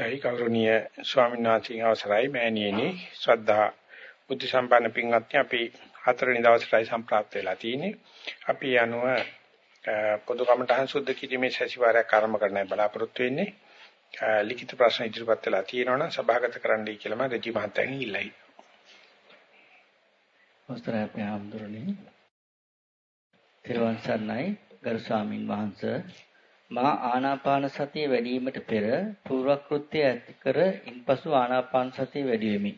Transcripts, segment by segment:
දැයි ගෞරවනීය ස්වාමීන් වහන්සේගේ අවසරයි මෑණියනි ශ්‍රද්ධා බුද්ධ සම්පන්න පින්වත්නි අපි හතරවෙනි දවසටයි සම්ප්‍රාප්ත වෙලා තියෙන්නේ. අපි යනුව පොදු කමඨහං සුද්ධ කිරීමේ සැසිවාරයක් ආරම්භ කරන්නයි බලාපොරොත්තු වෙන්නේ. ලිඛිත ප්‍රශ්න ඉදිරිපත් වෙලා තියෙනවනම් සභාගත කරන්නයි කියලා මම රජි මහත්තයන් ඉල්ලයි. අවස්ථරය අපේ ආම්දුරනේ. තිරුවන් සරණයි ගරු ස්වාමින් වහන්සේ මා ආනාපාන සතිය වැඩිවීමට පෙර පූර්වක්‍ෘත්‍ය ඇති කර ඉන්පසු ආනාපාන සතිය වැඩි වෙමි.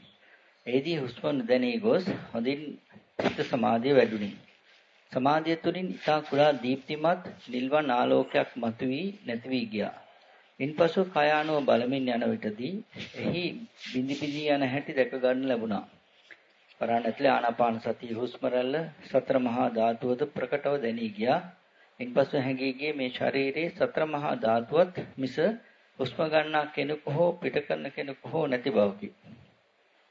එෙහිදී හුස්ම නොදැනී ගොස් හොඳින් චිත්ත සමාධිය වැඩුණි. සමාධිය තුළින් ඊතා කුඩා දීප්තිමත් නිල්වන් ආලෝකයක් මතුවී නැති වී ගියා. ඉන්පසු කයානුව බලමින් යන විටදී එහි බිඳි බිඳි යන හැටි දැක ගන්න ලැබුණා. වරණ ඇතුලේ ආනාපාන සතිය හුස්ම රැල්ල සතර මහා ධාතුවද ප්‍රකටව දැනී ගියා. ඉන්පසු හැඟී ගියේ මේ ශරීරයේ සතර මහා ධාතුවත් මිස හුස්ම ගන්නා කෙනෙකු හෝ පිට කරන කෙනෙකු හෝ නැති බවකි.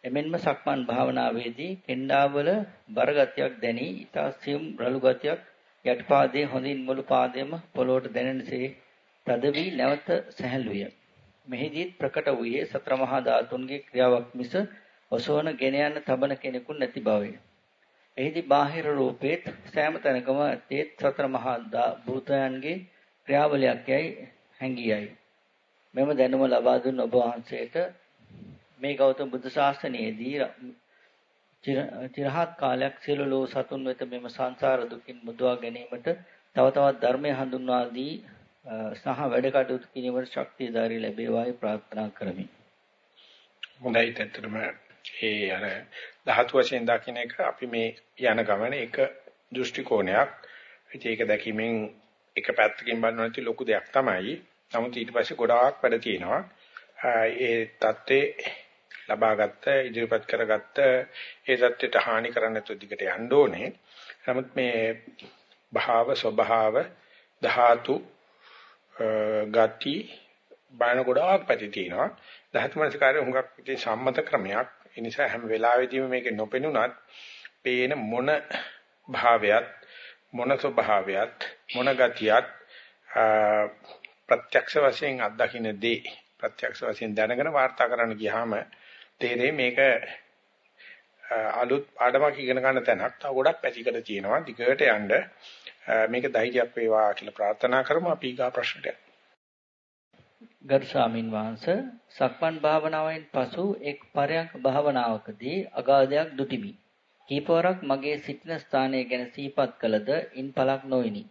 එමෙන්ම සක්මන් භාවනාවේදී කෙන්ඩාවල බරගතියක් දැනි ඊතා සියුම් රළු ගතියක් යටිපාදයේ හොඳින් මුළු පාදයේම පොළොවට දැනෙනසේ තද වී නැවත සැහැල්ලුය. මෙහිදීත් ප්‍රකට වූයේ සතර මහා ධාතුන්ගේ ක්‍රියාවක් මිස ඔසවන ගෙන යන තබන කෙනෙකු නැති බවය. එහිදී බාහිර රූපේත් සෑම තැනකම තේත් සතර මහා භූතයන්ගේ ක්‍රියාවලියක් යයි හැඟියයි. මෙම දැනුම ලබා දුන් ඔබ වහන්සේට මේ ගෞතම බුදු ශාසනයේදී චිරහත් කාලයක් සියලු ලෝ සතුන් වෙත මෙම සංසාර දුකින් මුදවා ගැනීමට තව තවත් ධර්මය හඳුන්වා දී සහ වැඩ කටයුතු කිරීමට ශක්තිය ධාරි ලැබේවායි ප්‍රාර්ථනා කරමි. හොඳයි ඇත්තටම ඒ අර ධාතු වශයෙන් දකින්න එක අපි මේ යන ගමන එක දෘෂ්ටි කෝණයක්. ඒක දැකීමෙන් එක පැත්තකින් බලනවා නැති ලොකු දෙයක් තමයි. නමුත් ඊට පස්සේ ගොඩාක් වැඩ තියෙනවා. ඒ தත්ත්වේ ලබාගත්ත ඉදිරිපත් කරගත්ත ඒ தත්ත්වයට හානි කරන්න නැතුව දිගට යන්න ඕනේ. නමුත් මේ භාව ස්වභාව ධාතු ගති බාන ගොඩාක් පැති තියෙනවා. ධාතු මනසකාරය හුඟක් ඉතින් සම්මත ක්‍රමයක්. ඒ නිසා හැම වෙලාවෙදීම මේක නොපෙනුනත් පේන මොන භාවයත් මොන ස්වභාවයත් මොන ගතියත් ප්‍රත්‍යක්ෂ වශයෙන් අත්දකින්නේ ප්‍රත්‍යක්ෂ වශයෙන් දැනගෙන වාර්තා කරන්න ගියාම තේරෙයි මේක අලුත් පාඩමක් ඉගෙන ගන්න තැනක් තව ගොඩක් පැතිකඩ තියෙනවා. දිගට යන්න මේක ධෛර්යයක් වේවා කියලා ප්‍රාර්ථනා කරමු. අපි ඊගා ප්‍රශ්නට ගරු ස්වාමින් වහන්සේ සක්මන් භාවනාවෙන් පසු එක් පරයන්ක භාවනාවකදී අගාධයක් දුටිමි. කීපවරක් මගේ සිටින ස්ථානය ගැන සිහිපත් කළද ඉන් පළක් නොවිනි.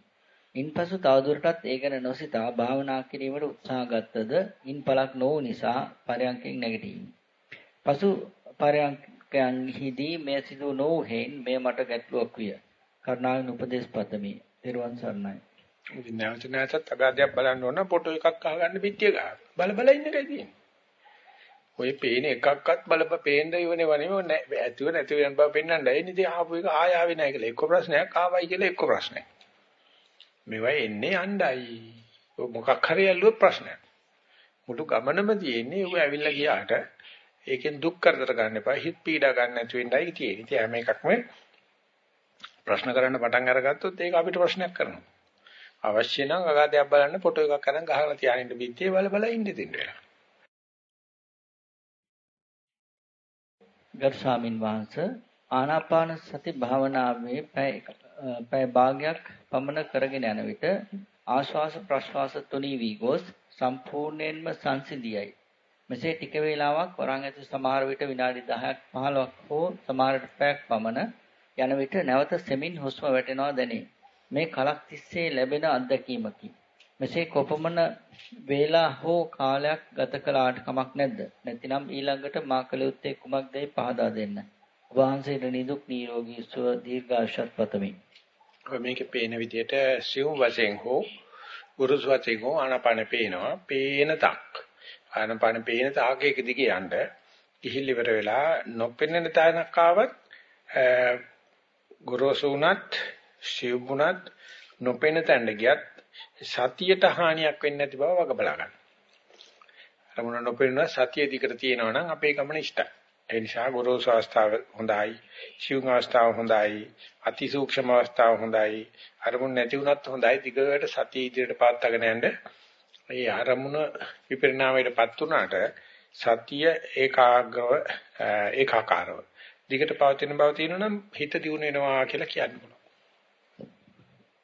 ඉන්පසු තවදුරටත් ඒ ගැන නොසිතා භාවනා කිරීමට උත්සාහ ගත්තද ඉන් පළක් නොවු නිසා පරයන්කෙන් නැගිටිමි. පසු පරයන්කයන්හිදී මේ සිදු නොවු හේන් මේ මට ගැටලුවක් විය. කරුණාවෙන් උපදේශ පතමි. ත්වන් සරණයි. ඉතින් නැවත නැවතත් අගාධයක් බලන්න ඕන ෆොටෝ එකක් අහගන්න පිටිය ගන්න. බල බල ඉන්න එකයි තියෙන්නේ. ඔය පේන එකක්වත් බලප පේන්න ඉවනේ වනේ ඇතුව නැතුව යන බව පෙන්වන්න. ඒ නිදි ආපු එක ආය ආවේ නැහැ කියලා එක්ක ප්‍රශ්නයක් ආවයි කියලා එක්ක ප්‍රශ්නයක්. මේවා එන්නේ යණ්ඩයි. මොකක් හරි ඇල්ලුව ප්‍රශ්නයක්. මුළු ගමනම තියෙන්නේ ඌ ඇවිල්ලා ගියාට ඒකෙන් දුක් කරදර ගන්න එපා. හිත පීඩා ගන්න නැතු වෙන්නයි තියෙන්නේ. ඉතින් හැම එකක්ම ප්‍රශ්න කරන්න පටන් අරගත්තොත් ඒක අපිට ප්‍රශ්නයක් කරනවා. අවශ්‍ය නම් අගාධයක් බලන්න ෆොටෝ එකක් අරන් ගහලා තියාගෙන බිත්තියේ බල බල ඉන්න දෙන්න වෙනවා. ගරු ස්වාමින් වහන්සේ ආනාපාන සති භාවනාවේ පැය පැය භාගයක් පමණ කරගෙන යන විට ආශ්වාස ප්‍රශ්වාස තුනී වී ගොස් සම්පූර්ණයෙන්ම සංසිඳියයි. මෙසේ ටික වේලාවක් වරන් ඇතු සමහර විට විනාඩි 10ක් 15ක් හෝ සමහර පැයක් පමණ යන විට නැවත සෙමින් හුස්ම වැටෙනවා දැනේ. මේ කලක් තිස්සේ ලැබෙන අත්දැකීමකි. මෙසේ කොපමණ වේලා හෝ කාලයක් ගත කළාට කමක් නැද්ද? නැතිනම් ඊළඟට මා කළ යුත්තේ කුමක්දයි පහදා දෙන්න. වහන්සේට නිදුක් නිරෝගී සුව දීර්ඝාෂත් පතමි. මේකේ පේන විදිහට සිව් වශයෙන් හෝ ගුරුස් වශයෙන් හෝ ආනාපාන පේනවා. පේන තක්. ආනාපාන පේන තාකයක දිගේ යන්න කිහිල් ඉවර වෙලා නොපෙනෙන තැනක් ආවත් ගුරුසු උනත් සිව්ුණත් නොපෙන තැනට ගියත් සතියට හානියක් වෙන්නේ නැති බව වග බලා ගන්න. අරමුණ නොපෙනුන සතිය දිකට තියෙනවා නම් අපේ ගමන ඉෂ්ටයි. ඒ නිසා ගුරුසු අවස්ථාව හොඳයි, සිව්ුණ අවස්ථාව හොඳයි, අතිසූක්ෂම අවස්ථාව හොඳයි. අරමුණ නැති වුණත් හොඳයි. දිගට සතිය ඉදිරියට පාත්තගෙන යන්න ඒ අරමුණ විපරිණාමයටපත් උනාට සතිය ඒකාග්‍රව ඒකාකාරව දිගට පවතින බව තියෙනවනම් හිත දියුණු වෙනවා කියලා කියන්න පුළුවන්.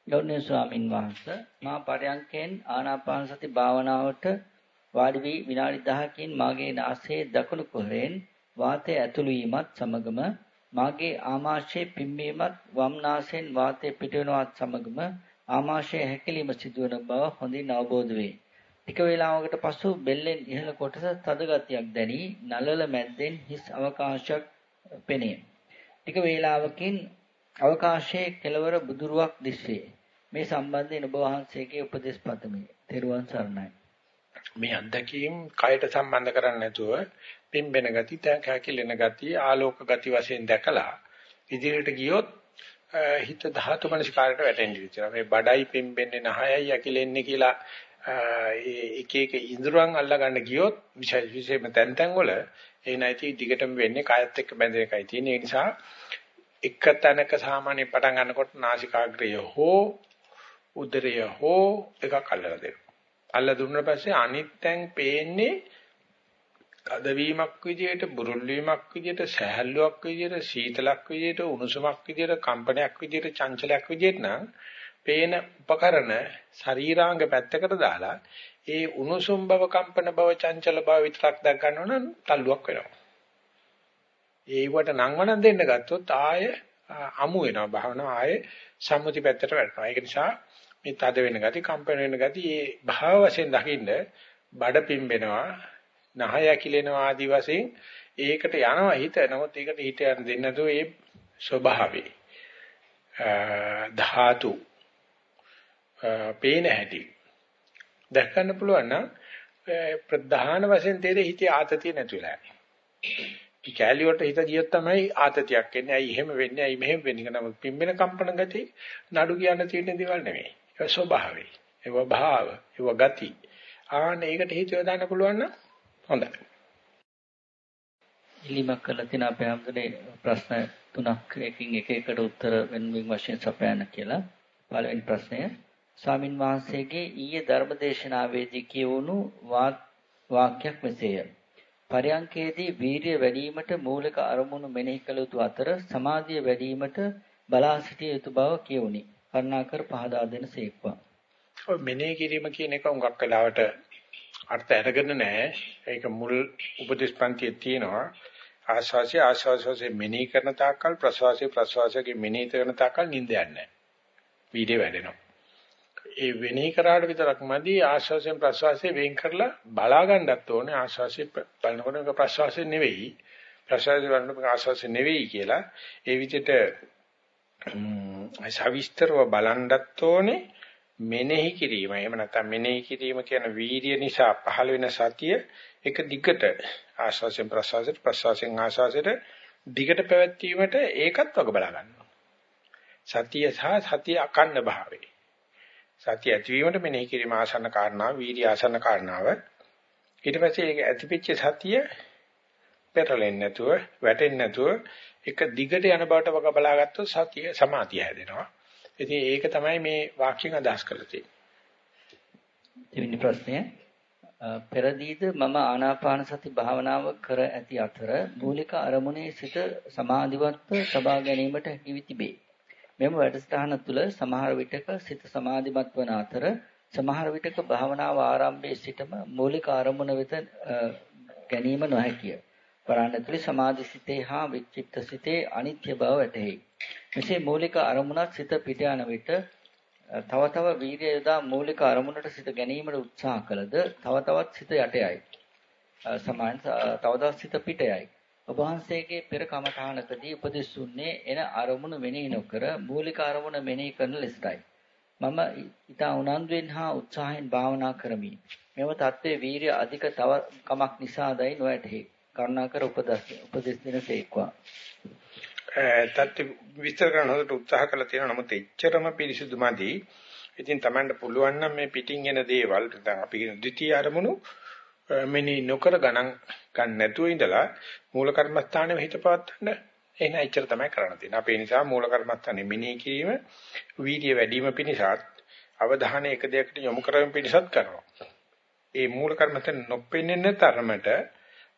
ගෞරවනීය ස්වාමින් වහන්සේ මා පරයන්කෙන් ආනාපාන සති භාවනාවට වාඩි වී විනාඩි 10කින් මාගේ නාසයේ දකුණු කුහරයෙන් වාතය ඇතුළු වීමත් සමගම මාගේ ආමාශයේ පිම්බීමත් වම් නාසයෙන් වාතය පිටවෙනවත් සමගම ආමාශයේ හැකිලිම සිදුවන බව හොඳින් අවබෝධ වේ. ටික වේලාවකට පසු බෙල්ලෙන් ඉහළ කොටස තද ගතියක් දැනි නළල මැද්දෙන් හිස් අවකාශයක් පෙනේ. ටික වේලාවකින් අවකාශයේ කෙළවර බුදුරුවක් දිස්වේ. මේ සම්බන්ධයෙන් ඔබ වහන්සේගේ උපදෙස් පතමි. තෙරුවන් සරණයි. මේ අත්දැකීම් කයට සම්බන්ධ කරන්නේ නැතුව පිම්බෙන ගති, තැකැකිලෙන ගති, ආලෝක ගති වශයෙන් දැකලා ඉදිරියට ගියොත් හිත ධාතු මනසිකාරයට වැටෙන්නේ විතර. මේ බඩයි පිම්බෙන්නේ නහයයි ඇකිලෙන්නේ කියලා එක එක ඉඳුරන් අල්ලා ගන්න ගියොත් විශේෂ විශේෂම තැන් තැන් වල ඒ නැති දිගටම වෙන්නේ කායත් එක්ක බැඳෙන එකයි තියෙන්නේ. ඒ නිසා එක තැනක සාමාන්‍ය පටන් ගන්නකොට නාසිකාග්‍රය හෝ උදරය හෝ එකක් අල්ලලා දෙනවා. අල්ල දුන්න පස්සේ අනිත් තැන් පේන්නේ අදවීමක් විදියට, බුරුල් වීමක් විදියට, සහැල්ලුවක් විදියට, සීතලක් විදියට, උණුසුමක් විදියට, කම්පනයක් විදියට, චංචලයක් විදියට නම් පේන උපකරණ ශරීරාංග පැත්තකට දාලා ඒ උණුසුම් බව, කම්පන බව, චංචල බව විතරක් දැක් ගන්නවා නම් තල්ලුවක් වෙනවා. ඒවට නංවනන් දෙන්න ගත්තොත් ආය අමු වෙනවා භාවනාව ආය සම්මුති පැත්තට වැටෙනවා. ඒක නිසා මේ තද වෙන ගති, කම්පන වෙන ගති, ඒ භාව වශයෙන් දකින්න බඩ පිම්බෙනවා, නහය ඇකිලෙනවා ආදි වශයෙන් ඒකට යනවා හිත. නමුත් ඒකට හිත යන්න දෙන්නේ නැතුව ඒ ස්වභාවේ ධාතු පේන හැටි දැක ගන්න පුළුවන් නම් ප්‍රධාන වශයෙන් තේරෙ හිතේ ආතතිය නැති වෙලා යන්නේ. කැලිය වලට හිත ගියොත් තමයි ආතතියක් එන්නේ. ඇයි එහෙම වෙන්නේ? ඇයි මෙහෙම වෙන්නේ? නමුත් පිම්බෙන කම්පන ගති නඩු කියන්න තියෙන දේවල් නෙවෙයි. ඒක ස්වභාවයි. ඒක භාව. ඒක ගති. ආන්න ඒකට හිත යොදන්න පුළුවන් නම් හොඳයි. ඉලිමක් කරලා තියෙන අපේ හැමදේ ප්‍රශ්න තුනක් එකින් එක එකට උත්තර වෙන වෙන වශයෙන් සපයන්න කියලා. පළවෙනි ප්‍රශ්නය ස්වාමින් වහන්සේගේ ඊයේ ධර්මදේශනාවේදී කියවුණු වාක්‍යයක් මෙසේය. පරයන්කේදී වීරිය වැඩිවීමට මූලික අරමුණු මෙනෙහි කළ යුතු අතර සමාධිය වැඩිවීමට බලා සිටිය යුතු බව කියවුණි. කරුණාකර පහදා දෙන සේක්වා. ඔය මෙනෙහි කිරීම කියන එක උඟක් වෙලාවට අර්ථ අරගෙන නැහැ. ඒක මුල් උපදේශ පන්තියේ තියෙනවා. ආශාසි ආශාසයේ මෙනෙහි කරන තාක්කල් ප්‍රසවාසයේ ප්‍රසවාසයේ මෙනෙහි කරන තාක්කල් නිින්ද යන්නේ නැහැ. වීඩියෝ වැඩෙනවා. ඒ වෙනෙහි කරාට විතරක්මදි ආශාසයෙන් ප්‍රසවාසයෙන් වෙන් කරලා බලා ගන්නත් ඕනේ ආශාසය බලනකොට ප්‍රසවාසය නෙවෙයි ප්‍රසවාසය බලනකොට ආශාසය නෙවෙයි කියලා ඒ විදිහට සවිස්තරව බලන්නත් ඕනේ මෙනෙහි කිරීම. එහෙම නැත්නම් මෙනෙහි කිරීම කියන වීර්ය නිසා පහළ වෙන සතිය එක දිගට ආශ්වාසයෙන් ප්‍රශ්වාසයට ප්‍රශ්වාසයෙන් ආශ්වාසයට දිගට පැවැත්වීමට ඒකත් වග බලා ගන්නවා. සතිය සහ සතිය අකන්න භාවය. සතිය ඇතිවීමට මෙනෙහි කිරීම ආසන්න කාරණා, වීර්ය ආසන්න කාරණාව. ඊට පස්සේ ඒක ඇතිපිච්ච සතිය පෙරලෙන්නේ නැතුව, වැටෙන්නේ නැතුව එක දිගට යන බවට වග බලාගත්තොත් සතිය සමාධිය හැදෙනවා. ඉතින් ඒක තමයි මේ වාක්‍යයෙන් අදහස් කරලා තියෙන්නේ. දෙවෙනි ප්‍රශ්නය පෙරදීද මම ආනාපාන සති භාවනාව කර ඇති අතර මූලික අරමුණේ සිට සමාධිවත්ව සබා ගැනීමට හැකි වී තිබේ. මෙම වැඩසටහන තුළ සමහර විටක සිත සමාධිමත් වන අතර සමහර විටක භාවනාව ආරම්භයේ සිටම මූලික අරමුණ වෙත ගැනීම නොහැකිය. වරණතුලි සමාධි සිතේ හා විචිත්ත සිතේ අනිත්‍ය බව වැටහෙයි. මෙසේ මූලික අරමුණක් සිත පිට යන විට තව තව වීර්ය යොදා මූලික අරමුණට සිත ගැනීමට උත්සාහ කළද තව තවත් සිත යටයයි. සමාන තව තවත් සිත පිටයයි. ඔබ වහන්සේගේ පෙර කමඨානකදී උපදෙස් දුන්නේ එන අරමුණු මෙනෙහි නොකර මූලික අරමුණ මෙනෙහි කරන ලෙසටයි. මම ඊට උනන්දුවෙන් හා උත්සාහයෙන් භාවනා කරමි. මෙව தત્ත්වයේ වීර්ය අධික තව කමක් නිසාදයි නොඇතෙහි. කරුණාකර උපදෙස් උපදෙස් දෙනසේක්වා. තත් විස්තර කරන හොදට උත්සාහ කළා තියෙනවා නමුත් එච්චරම පිරිසිදුමදි. ඉතින් Tamanට පුළුවන් නම් මේ පිටින් එන දේවල් දැන් අපි කියන ද්විතීයි අරමුණු මෙනි නොකර ගණන් ගන්න නැතුව ඉඳලා මූල කර්මස්ථානයේ හිත පවත්තන්න එහෙනම් එච්චර තමයි කරන්න තියෙන්නේ. අපේ නිසා මූල කර්මස්ථානේ මෙනෙහි කිරීම වීර්ය වැඩි වීම පිණිසත් අවධානය එක දෙයකට යොමු කරවීම පිණිසත් කරනවා. ඒ මූල කර්මතන නොපෙන්නන තරමට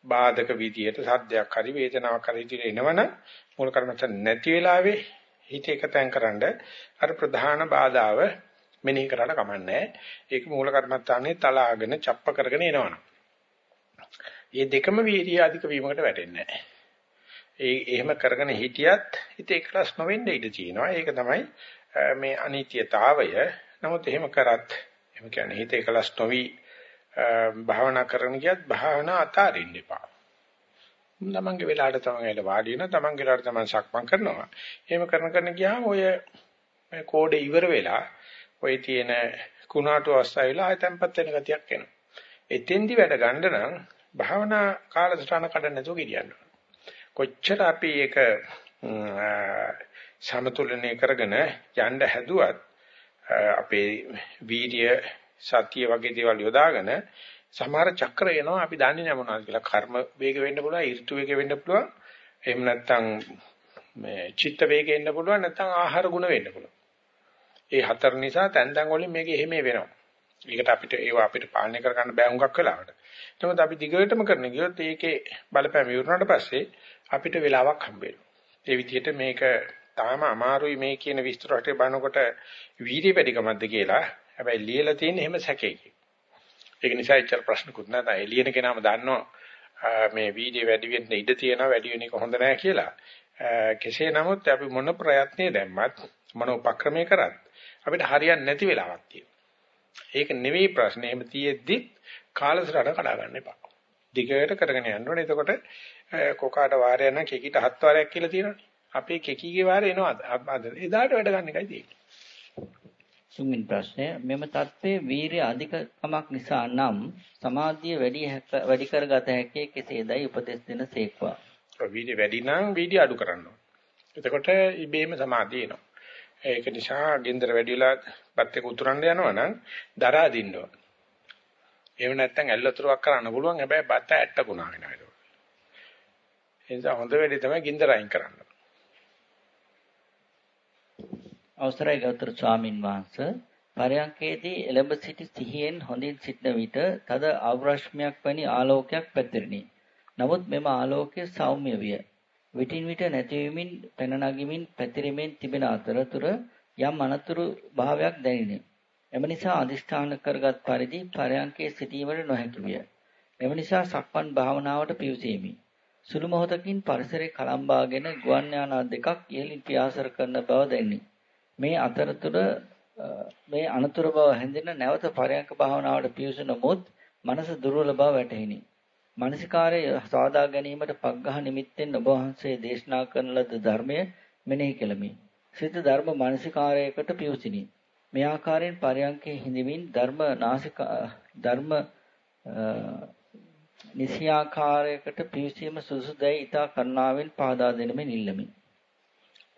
බාධක විදියට සද්දයක් හරි වේදනාවක් හරි ඉතින් එනවනම් මූල කර්මතන නැති වෙලාවේ හිත එකතෙන්කරනද අර ප්‍රධාන බාධාව මෙනෙහි කරලා කමන්නේ. ඒක මූල කර්මත්තානේ තලාගෙන චප්ප කරගෙන එනවනම්. මේ දෙකම වීර්ය අධික වීමකට වැටෙන්නේ නැහැ. ඒ එහෙම කරගෙන හිටියත් හිත එකලස් නොවෙන්න ඉඩ තියෙනවා. ඒක තමයි මේ අනිත්‍යතාවය. නමුත් එහෙම කරත් එහෙම කියන්නේ හිත එකලස් නොවි භාවනා කරන ගියත් භාවනා අතාරින්න එපා. තමන්ගේ වෙලාවට තමන්ගේ වාඩි වෙනවා තමන්ගේ වෙලාවට තමන් සක්මන් කරනවා. එහෙම කරන කරන ගියාම ඔය මේ කෝඩේ ඉවර වෙලා ඔය තියෙන කුණාටු අවස්ථාව වෙලා ආය තැම්පත් වෙන ගතියක් එනවා. එතෙන්දි වැඩ ගන්න නම් භාවනා කාලසටහන කඩන්න නැතුව ගියන්න කොච්චර අපි ඒක සමතුලනය කරගෙන යන්න හැදුවත් අපේ වීර්ය සතිය වගේ දේවල් යොදාගෙන සමහර චක්‍ර එනවා අපි දන්නේ නැහැ මොනවද කියලා. කර්ම වේග වෙන්න පුළුවන් ඍතු වේග වෙන්න පුළුවන්. එහෙම නැත්නම් මේ චිත්ත වේග එන්න පුළුවන් නැත්නම් ආහාර ගුණ වෙන්න පුළුවන්. ඒ හතර නිසා තැන් තැන් වලින් මේක එහෙම වෙනවා. ඒකට අපිට ඒවා අපිට පාලනය කර ගන්න බෑ හුඟක් වෙලාවට. නමුත් අපි දිගටම කරන ගියොත් ඒකේ බලපෑම ඉවරනට පස්සේ අපිට වෙලාවක් හම්බ ඒ විදිහට මේක තාම අමාරුයි මේ කියන විස්තර රටේ බලනකොට වීර්ය වැඩිකමක්ද කියලා. හැබැයි ලියලා තියෙන එහෙම සැකේකින්. ඒක නිසා ඉච්චර ප්‍රශ්නකුත් නැහැ. එළියන කෙනාම දන්නවා මේ වීර්ය වැඩි වෙන්න ඉඩ තියෙනවා වැඩි වෙන එක හොඳ නැහැ කියලා. කෙසේ නමුත් අපි මොන ප්‍රයත්නයේ දැම්මත් මොන උපක්‍රමයේ කරත් අපිට හරියන්නේ නැති වෙලාවක් තියෙනවා. ඒක නෙවෙයි ප්‍රශ්නේ. එහෙම තියෙද්දි කාලසටහන කඩා ගන්න එපා. දිගට කරගෙන යන්න ඕනේ. එතකොට කොකාට වාරය නම් කෙකිට හත් වාරයක් කියලා තියෙනවානේ. අපේ කෙකිගේ වාරය එනවා අද. එදාට වැඩ ගන්න එකයි තියෙන්නේ. තුන්වෙනි ප්‍රශ්නය මෙම தත්ත්වයේ වීරිය අධිකකමක් නිසා නම් සමාධිය වැඩි වැඩි කරගත හැකි කෙසේදයි උපදෙස් දෙන සේක්වා. වීර්ය වැඩි නම් වීර්ය අඩු කරන්න ඕන. එතකොට ඉබේම සමාධිය එනවා. ඒක නිසා ගෙන්දර වැඩිලා පත් එක උතුරන්න යනවා නම් දරා දින්න ඕන. එහෙම නැත්නම් ඇල්ලතුරක් කරන්න පුළුවන් හැබැයි බත ඇට්ට ගුණා වෙනවා ඒක. ඒ නිසා හොඳ වෙලේ තමයි ගින්දර අයින් කරන්න. අවසරයි ගෞතම ස්වාමින් වහන්සේ පරයන්කේදී එළඹ සිටි සිහියෙන් හොඳින් සිටන විට තද අවරශ්මයක් වැනි ආලෝකයක් පැතිරිණි. නමුත් මෙම ආලෝකය සෞම්‍ය විය. විටින් විට නැතිවීමින් පැන නගිමින් පැතිරීමෙන් තිබෙන අතරතුර යම් අනතුරු භාවයක් දැනිනි. එම නිසා අදිෂ්ඨාන කරගත් පරිදි පරයන්කේ සිටීමට නොහැකි විය. එම නිසා සක්මන් භාවනාවට පිවිසීමි. සුළු මොහොතකින් පරිසරේ කලම්බාගෙන ගුවන් යානා දෙකක් ඉහළින් පියාසර කරන බව දැනිනි. මේ අතරතුර මේ අනතුරු බව හැඳින නැවත පරයන්ක භාවනාවට පිවිසුන මොත් මනස දුර්වල බව වැටහිනි. මානසිකාරය සාදා ගැනීමට පග්ඝහ නිමිත්තෙන් ඔබ වහන්සේ දේශනා කරන ලද ධර්මය මෙනෙහි කෙලමි. සිත ධර්ම මානසිකාරයකට පිවිසිනි. මේ ආකාරයෙන් පරයන්කේ හිඳමින් ධර්ම නාසික ධර්ම නිසියාකාරයකට පිවිසීම සුසුදැයි ඊතා කරුණාවෙන් පාදා දෙනමින් ඉල්ලමි.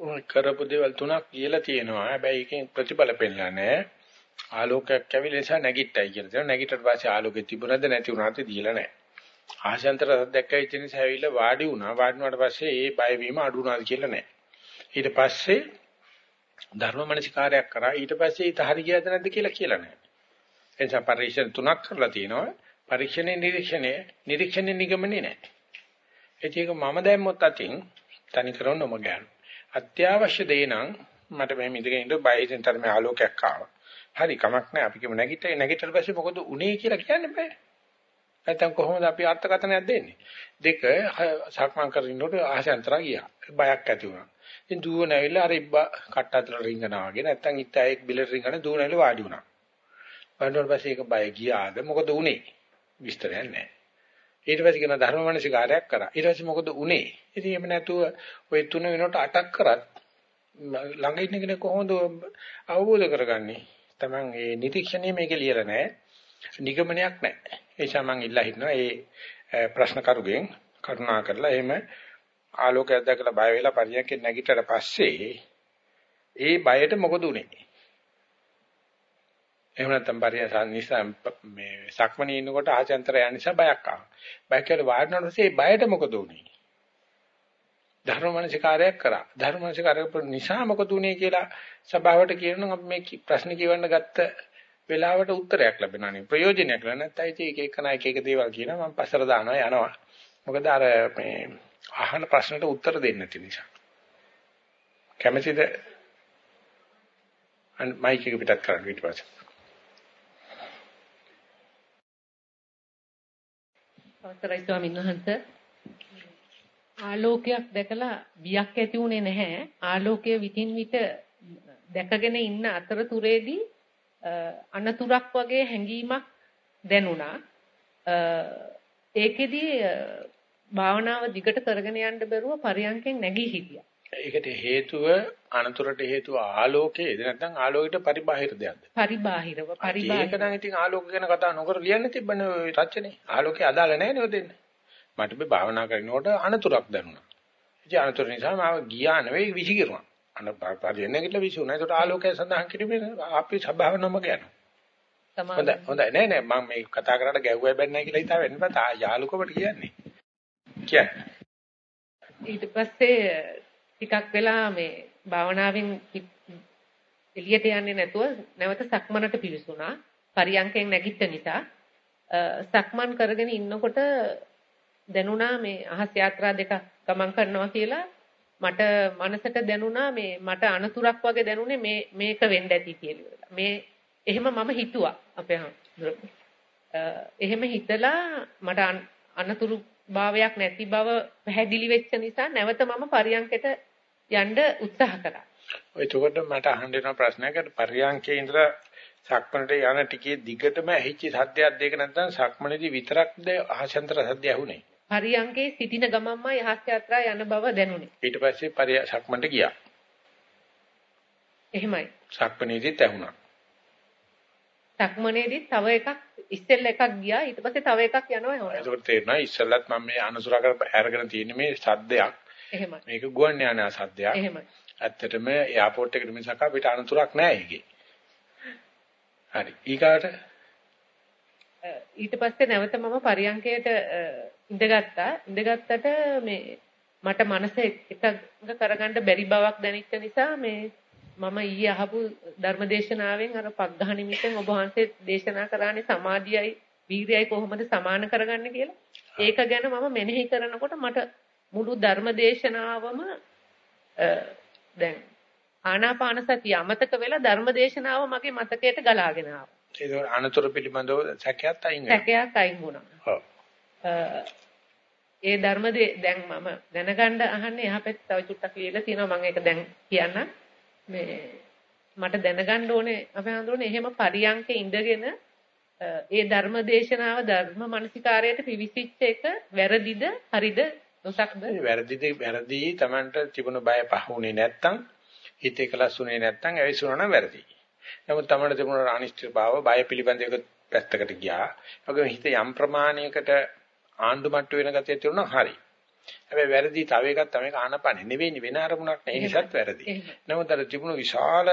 කරපු දේවල් තුනක් කියලා තියෙනවා. හැබැයි ඒකෙන් ප්‍රතිඵල පෙන්නලා නැහැ. ආලෝකයක් කැවිල නිසා නැගිට්ටයි කියලා තියෙනවා. නැගිටට පස්සේ ආලෝකෙ තිබුණාද නැති වුණාද දීලා නැහැ. ආශාන්තර දැක්කයි ඉතින් ඇවිල්ලා වාඩි වුණා. වාඩි වුණාට පස්සේ ඒ බය වීම අඩු වුණාද කියලා නැහැ. ඊට පස්සේ ධර්මමනසිකාරයක් කරා. ඊට පස්සේ ඊට හරි ගියද නැද්ද කියලා කියලා නැහැ. එනිසා පරීක්ෂණ තුනක් කරලා තියෙනවා. පරීක්ෂණේ නිරීක්ෂණේ නිරීක්ෂණේ නිගමනේ නැහැ. ඒක මම දැම්මොත් අතින් තනි කරව නොම ගන්න. අත්‍යවශ්‍ය දේ නම් මට මෙහෙම ඉඳගෙන ඉන්න බය හිතෙන් තරමේ ආලෝකයක් ආවා. හරි කමක් නැහැ අපි කිව්ව නැගිට්ටයි නැගිටලා පස්සේ මොකද උනේ කියලා කියන්න බෑ. නැත්තම් කොහොමද අපි අර්ථකථනයක් දෙන්නේ? දෙක සක්මන් කරනකොට ආශාන්තරා ගියා. බයක් ඇති වුණා. ඉතින් දුව නැවිලා අර ඉබ්බා කට්ට අතර රිංගනවා වගේ නැත්තම් ඉත්තයෙක් බිලර් රිංගන දුව නැවිලා වාඩි වුණා. වාඩිවට පස්සේ ඒක බය ගියාද මොකද උනේ? විස්තරයක් නැහැ. ඊට පස්සේ කියන ධර්මමනසිකාරයක් කරා. ඊට පස්සේ මොකද උනේ? ඉතින් එහෙම නැතුව ওই තුන වෙනකොට අටක් කරත් ළඟ ඉන්න කෙනෙක් කොහොමද අවබෝධ කරගන්නේ? Taman ඒ නිරීක්ෂණය මේකේ ලියලා නැහැ. නිගමනයක් නැහැ. ඒ නිසා මම ඉල්ලා හිටනවා ඒ ප්‍රශ්න කරුගෙන් කරුණා කරලා එහෙම ආලෝකයක් දැකලා බය වෙලා පරියන්කෙන් නැගිටට පස්සේ ඒ බයට මොකද උනේ? එහෙම නැත්නම් පරියන් නිසා මේ සක්මණේ ඉන්නකොට ආචන්තරය නිසා බයක් ආවා. බය කියලා වාඩිවෙනකොට පස්සේ ඒ බයට මොකද උනේ? ධර්මමනසිකාරයක් කරා. ධර්මමනසිකාරයක් නිසා මොකද උනේ කියලා සභාවට කියනනම් අපි මේ ප්‍රශ්න කියවන්න ගත්ත වෙලාවට උත්තරයක් ලැබෙනවා නේ. ප්‍රයෝජනයක් ලැබෙන නැත්නම් ඉතින් එක එක නයි එක එක දේවල් කියනවා. මම පස්සට දානවා යනවා. මොකද අර මේ අහන ප්‍රශ්නට උත්තර දෙන්නේ නැති නිසා. කැමැතිද? මයික් එක පිටත් කරන්න ඊට පස්සේ. අවසරයි ස්වාමීන් වහන්සේ. ආලෝකයක් දැකලා බියක් ඇති වුණේ නැහැ. ආලෝකය විтин විට දැකගෙන ඉන්න අතරතුරේදී අනතුරක් වගේ හැඟීමක් දැනුණා. ඒකෙදී භාවනාව දිගට කරගෙන යන්න බැරුව පරියන්කෙන් නැගී හිටියා. ඒකට හේතුව අනතුරට හේතුව ආලෝකයේද නැත්නම් ආලෝකයට පරිබාහිර දෙයක්ද? පරිබාහිරව පරිබාහිර. ඒක නම් ඉතින් ආලෝක ගැන කතා නොකර ලියන්න තිබ්බනේ ඔය රචනේ. ආලෝකේ අදාළ නැහැ නේද දෙන්න. මට මේ භාවනා කරනකොට අනතුරක් දැනුණා. ඉතින් අනතුර නිසා මාව ගියා නෙවෙයි විසිකිරුණා. අන පරියන්නේ කියලා විසුණා. ඒකට ආලෝකය සඳහන් කිරීමේ අපි ස්වභාවනම යනවා. හොඳයි හොඳයි නෑ නෑ මම මේ කතා කරාට ගැව්වයි බැන්නේ කියලා හිතාවෙන්න බෑ. යාළුකවට කියන්නේ. කියන්නේ. ඊට පස්සේ ටිකක් වෙලා මේ භාවනාවෙන් එළියට යන්නේ නැතුව නැවත සක්මනට පිවිසුණා. පරියන්කෙන් නැගිට නිසා සක්මන් කරගෙන ඉන්නකොට දැනුණා මේ අහස් යාත්‍රා දෙක ගමන් කරනවා කියලා මට මනසට දැනුණා මේ මට අනතුරක් වගේ දැනුනේ මේ මේක වෙන්න ඇති කියලා. මේ එහෙම මම හිතුවා අපේ එහෙම හිතලා මට අනතුරු භාවයක් නැති බව පැහැදිලි වෙච්ච නිසා නැවත මම පරියන්කට යන්න උත්සාහ කරා. එතකොට මට අහන්න වෙන ප්‍රශ්නයකට පරියන්කේ ඉඳලා සක්මණට යන ටිකේ දිගටම ඇහිච්ච සද්දයක් දෙක නැත්නම් සක්මණේදී විතරක්ද අහසන්තර සද්ද ඇහුනේ? පරියන්කේ සිටින ගමන්ම යහස් යාත්‍රා යන බව දැනුනේ. ඊට පස්සේ පරිය සක්මණට ගියා. එහෙමයි. සක්මණේදීත් ඇහුණා. සක්මණේදී තව එකක් ඉස්සෙල්ල එකක් ගියා ඊට පස්සේ තව එකක් යනවා එනවා. ඒකට තේරෙනවා ඉස්සෙල්ලත් මම මේ අනුසුරක අරගෙන තියෙන්නේ මේ සද්දයක්. එහෙමයි. මේක ගුවන් යානා සද්දයක්. එහෙමයි. ඇත්තටම එයාපෝට් එකට මිසක අපිට අනතුරක් නැහැ ඒකේ. හරි. ඊගාට ඊට පස්සේ නැවත මම පරියන්කයට ඉඳගත්තා. ඉඳගත්තට මේ මට මනස එකඟ කරගන්න බැරි බවක් දැනෙච්ච නිසා මේ මම ඊයේ අහපු ධර්මදේශනාවෙන් අර පග්ඝහ නිමිතෙන් ඔබ වහන්සේ දේශනා කරානේ සමාධියයි වීර්යයයි කොහොමද සමාන කරගන්නේ කියලා. ඒක ගැන මම මෙනෙහි කරනකොට මට මුළු ධර්මදේශනාවම දැන් ආනාපාන සතිය අමතක වෙලා ධර්මදේශනාව මගේ මතකයට ගලාගෙන ආවා. ඒක අනතුරු පිළිබඳව සැකයක් අයින් වෙනවා. සැකයක් අයින් වුණා. ඔව්. ඒ ධර්මදේ දැන් මම දැනගන්න අහන්නේ යහපැත්ත තව චුට්ටක් කියලා තියෙනවා මම ඒක දැන් කියන්නම්. මේ මට දැනගන්න ඕනේ අපේ හඳුරන්නේ එහෙම පරියන්කේ ඉඳගෙන ඒ ධර්ම දේශනාව ධර්ම මනසිකාරයට පිවිසිච්ච එක වැරදිද හරිද නොසක්ද වැරදිද වැරදි Tamanට තිබුණ බය පහුනේ නැත්තම් හිත එකලස්ුනේ නැත්තම් ඇවිස්සුනා නම් වැරදි. නමුත් Tamanට තිබුණ අනිශ්චිත භාව බය පිළිබඳ එක පැත්තකට ගියා. ඒගොම හිත යම් ප්‍රමාණයකට ආණ්ඩු මට්ටු වෙන ගතිය තියුණා හරි. හැබැයි වැරදි තව එකක් තමයි ආනපනේ නෙවෙයි වෙන අරමුණක් නේ ඒකත් වැරදි. නමුත් අර තිබුණු විශාල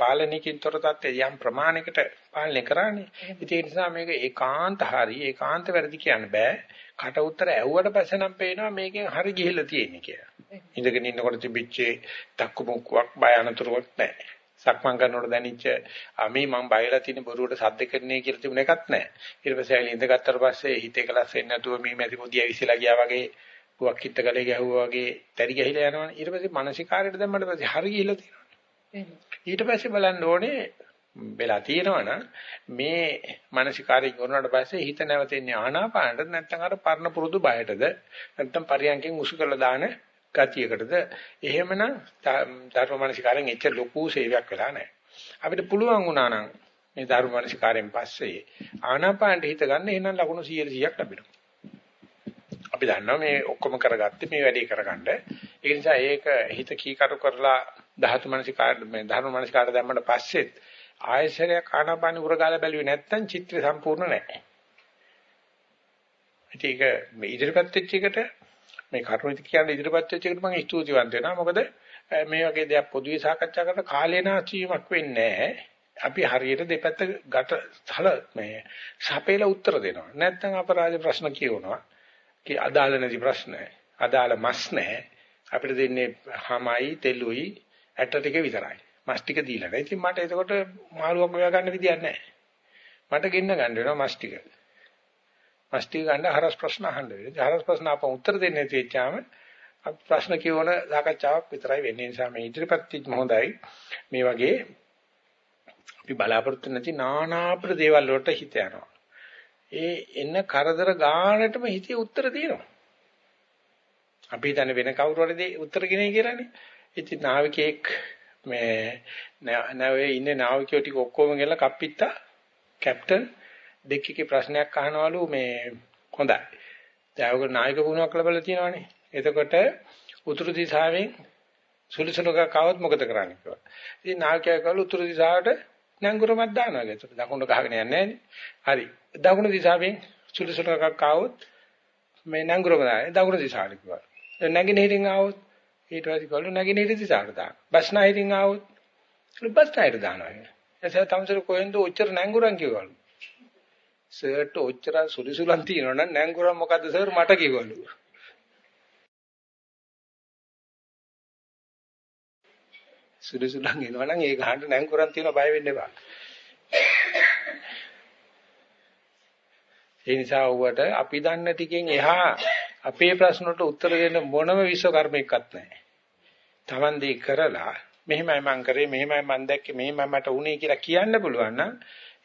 පාලනයකින් තොර තත්ත්වය යම් ප්‍රමාණයකට පාලනය කරන්නේ. ඒ නිසා මේක ඒකාන්ත හරි ඒකාන්ත වැරදි කියන්න බෑ. කට උතර ඇව්වට පස්සේ නම් පේනවා මේකෙන් හරි ගිහිල්ලා තියෙන්නේ කියලා. ඉඳගෙන ඉන්නකොට තිබිච්චේ තක්කු මුක්කක් බය අනතුරුවක් නැහැ. සක්මන් කරනකොට දැනිච්ච අමී මම බයලා තියෙන බොරුවට සද්ද කරන්නේ කියලා තිබුණ එකක් නැහැ. ඊට පස්සේ ඇවිල්ලා ඉඳගත්තට පස්සේ හිතේ කලස් වෙන්නේ නැතුව මේ මැදි පොදිය විසිලා ගියා වගේ කිත්ත ගලේ ගැහුවා වගේ තරි ගහිලා යනවනේ. ඊට පස්සේ මානසිකාරයට දැම්මට පස්සේ හරි ගිහිල්ලා තියෙනවා. ඊට පස්සේ බලන්න ඕනේ වෙලා තියෙනවනම් මේ මානසිකාරය කරනාට පස්සේ හිත නැවතෙන්නේ ආනාපානට නැත්නම් අර පරණ පුරුදු බයටද නැත්නම් පරියන්කෙන් උසු කරලා දාන ගතියකටද එහෙමනම් ධර්ම මානසිකාරයෙන් එච්ච ලොකු සේවයක් වෙලා නැහැ. අපිට පුළුවන් වුණා නම් මේ ධර්ම මානසිකාරයෙන් පස්සේ ආනාපානට හිත ගන්න එහෙනම් ලකුණු 100ක් ලැබෙනවා. අපි දන්නවා මේ ඔක්කොම කරගත්තේ මේ වැඩේ කරගන්න. ඒ නිසා ඒක හිත කීකරු කරලා ධාතු මනසිකාර මේ ධර්ම මනසිකාර දැම්මට පස්සෙත් ආයශරයක් ආනාපාන උරගාලා බැලුවේ නැත්නම් චිත්‍රය සම්පූර්ණ නැහැ. ඒක මේ ඉදිරිපත් වෙච්ච එකට මේ කරුණිත කියන්නේ ඉදිරිපත් වෙච්ච එකට මම ස්තුතිවන්ත වෙනවා. මොකද මේ වගේ දෙයක් පොදුවේ සාකච්ඡා කරන කාලේ නාචීමක් වෙන්නේ නැහැ. අපි හරියට දෙපැත්ත ගැට තල මේ සපේලා උත්තර දෙනවා. නැත්නම් අපරාධ ප්‍රශ්න කියවනවා. කි අදාළ නැති ප්‍රශ්න. අදාළ මස් නැහැ. අපිට දෙන්නේ හමයි තෙලුයි ඇට ටික විතරයි. මස් ටික දීලා නැහැ. ඉතින් මට එතකොට මාළුවක් හොයා ගන්න විදියක් නැහැ. මට ගෙන්න ගන්න වෙනවා මස් ටික. මස් ටික ගන්න හරස් ප්‍රශ්න අහන්න වෙනවා. හරස් ප්‍රශ්න අප උත්තර දෙන්නේ නැති වෙච්චාම අපි ප්‍රශ්න කියවන සාකච්ඡාවක් විතරයි වෙන්නේ. නිසා මේ ඉදිරිපත් කිච්ච හොඳයි. මේ වගේ අපි බලාපොරොත්තු නැති නානා අපර දේවල් වලට හිත යනවා. ඒ එන කරදර ගානටම හිතේ උත්තර තියෙනවා. අපි හිතන්නේ වෙන කවුරු හරි උත්තර ගෙනයි කියලානේ. ඉතින් නාවිකයෙක් මේ නැවේ ඉන්නේ නාවිකයෝ ටික ඔක්කොම ගෙනලා කප්පිත්තා කැප්ටන් දෙකකේ ප්‍රශ්නයක් අහනවලු මේ හොඳයි. දැන් ඔයගොල්ලෝ නායක වුණාක් ලැබලා තියෙනවනේ. එතකොට උතුරු දිශාවෙන් සුළුසුළුක කවොත් මොකද කරන්නේ කියලා. ඉතින් නායකයා කළු උතුරු දිශාවට නැංගුරමක් දානවා කියලා. දකුණට ගහගෙන යන්නේ නැහැ හරි. දකුණු දිශාවෙන් සුළුසුළුකක් ආවොත් මේ නැංගුරම දාන්නේ දකුණු දිශාවට කිව්වා. නැගිනහිරින් ආවොත් ඊට පස්සේ කළු නැගිනහිර දිශාවට දාන්න. බස්නාහිරින් ආවොත් බස්නාහිර දානවා. එතකොට තමසර කොහෙන්ද ඔච්චර නැංගුරන් කිව්වලු. සර්ට ඔච්චර සුලිසුලන් තියෙනවනම් නැංගුරන් මොකද්ද සර් මට කිව්වලු. සුලිසුලන් එනවනම් ඒ ගහන්න නැංගුරන් තියෙන බය වෙන්න එපා. ඒ නිසා ඔවට අපි දන්න ටිකෙන් එහා අපේ ප්‍රශ්න වලට උත්තර දෙන්න මොනම විශ්වකර්මයක්වත් නැහැ. Taman දී කරලා මෙහෙමයි මං කරේ මෙහෙමයි මං දැක්කේ මෙහෙමයි මට වුනේ කියලා කියන්න පුළුවන් නම්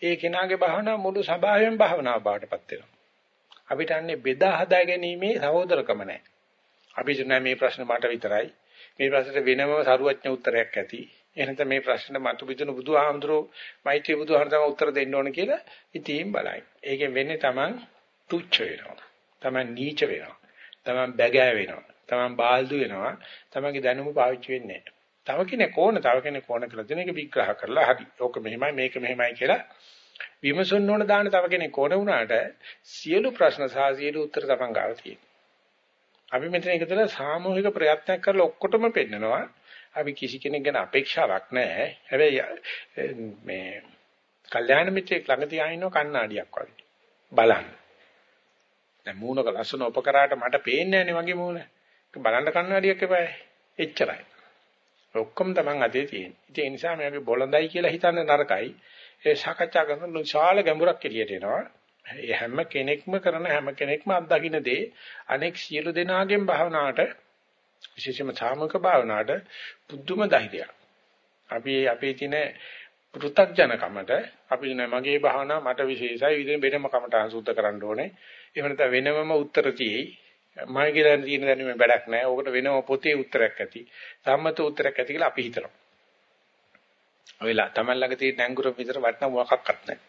ඒ කෙනාගේ භාවනාව මුළු සබාවෙම භාවනාව බාටපත් වෙනවා. අපිට අන්නේ බෙදා හදා ගැනීමේ සහෝදරකම නැහැ. අපි කියන්නේ මේ ප්‍රශ්න මට විතරයි. මේ ප්‍රශ්නට වෙනම සරුවඥ උත්තරයක් ඇති. එහෙනම් මේ ප්‍රශ්න මතු බිඳුණු බුදුහාමුදුරෝ මෛත්‍රී බුදුහාමුදුරම උත්තර දෙන්න ඕන කියලා ඉතින් බලයි. ඒකෙන් වෙන්නේ Taman තුච්ච වෙනවා. Taman නීච වෙනවා. Taman බැගෑ වෙනවා. Taman බාල්දු වෙනවා. Tamanගේ දැනුම පාවිච්චි වෙන්නේ නැහැ. තව කෙනෙක් ඕන තව කෙනෙක් ඕන කියලා දෙන එක විග්‍රහ කරලා හරි. ඕක මෙහෙමයි මේක මෙහෙමයි කියලා විමසන්න ඕන දාන තව කෙනෙක් ඕන වුණාට සියලු ප්‍රශ්න සහ සියලු උත්තර තමන් ගාව තියෙනවා. අපි මෙතන එකතර සාමූහික ප්‍රයත්නයක් කරලා ඔක්කොටම පෙන්නනවා. අපි කිසි කෙනෙක් ගැන අපේක්ෂාවක් නැහැ. හැබැයි මේ කල්යාණ මිත්‍රෙක් ළඟ තියාගෙන කණ්ණාඩියක් වගේ. බලන්න. දැන් මූණක ලස්සන උපකරාට මට පේන්නේ නැහැ නේ මගේ මූණ. බලන්න කණ්ණාඩියක් එපායි. එච්චරයි. ඔක්කොම Taman අතේ තියෙන. ඉතින් ඒ නිසා මේ අපි බොළඳයි කියලා හිතන්න නරකයි. ඒ සාකච්ඡා කරන විශාල ගැඹුරක් එළියට එනවා. ඒ හැම කෙනෙක්ම කරන හැම කෙනෙක්ම අත්දකින්න දේ අනෙක් සියලු දෙනාගෙන් භාවනාවට විශේෂයෙන්ම සාමූහික භාවනාවට පුදුම ධෛර්යයක්. අපි අපේ තියෙන පෘථග්ජනකමට අපි නේ මගේ භාවනාව මට විශේෂයි විදිහට වෙනම කමට අසුද්ධ කරන්න ඕනේ. එහෙම නැත්නම් වෙනමම උත්තර තියෙයි. මම කියලා තියෙන දැනුමේ වැඩක් නැහැ. ඕකට වෙනම පොතේ උත්තරයක් ඇති. සම්මත උත්තරයක් ඇති කියලා අපි හිතනවා. ඔයලා තමයි ළඟ තියෙන නැංගුර විතර වටන මොකක්වත් නැහැ.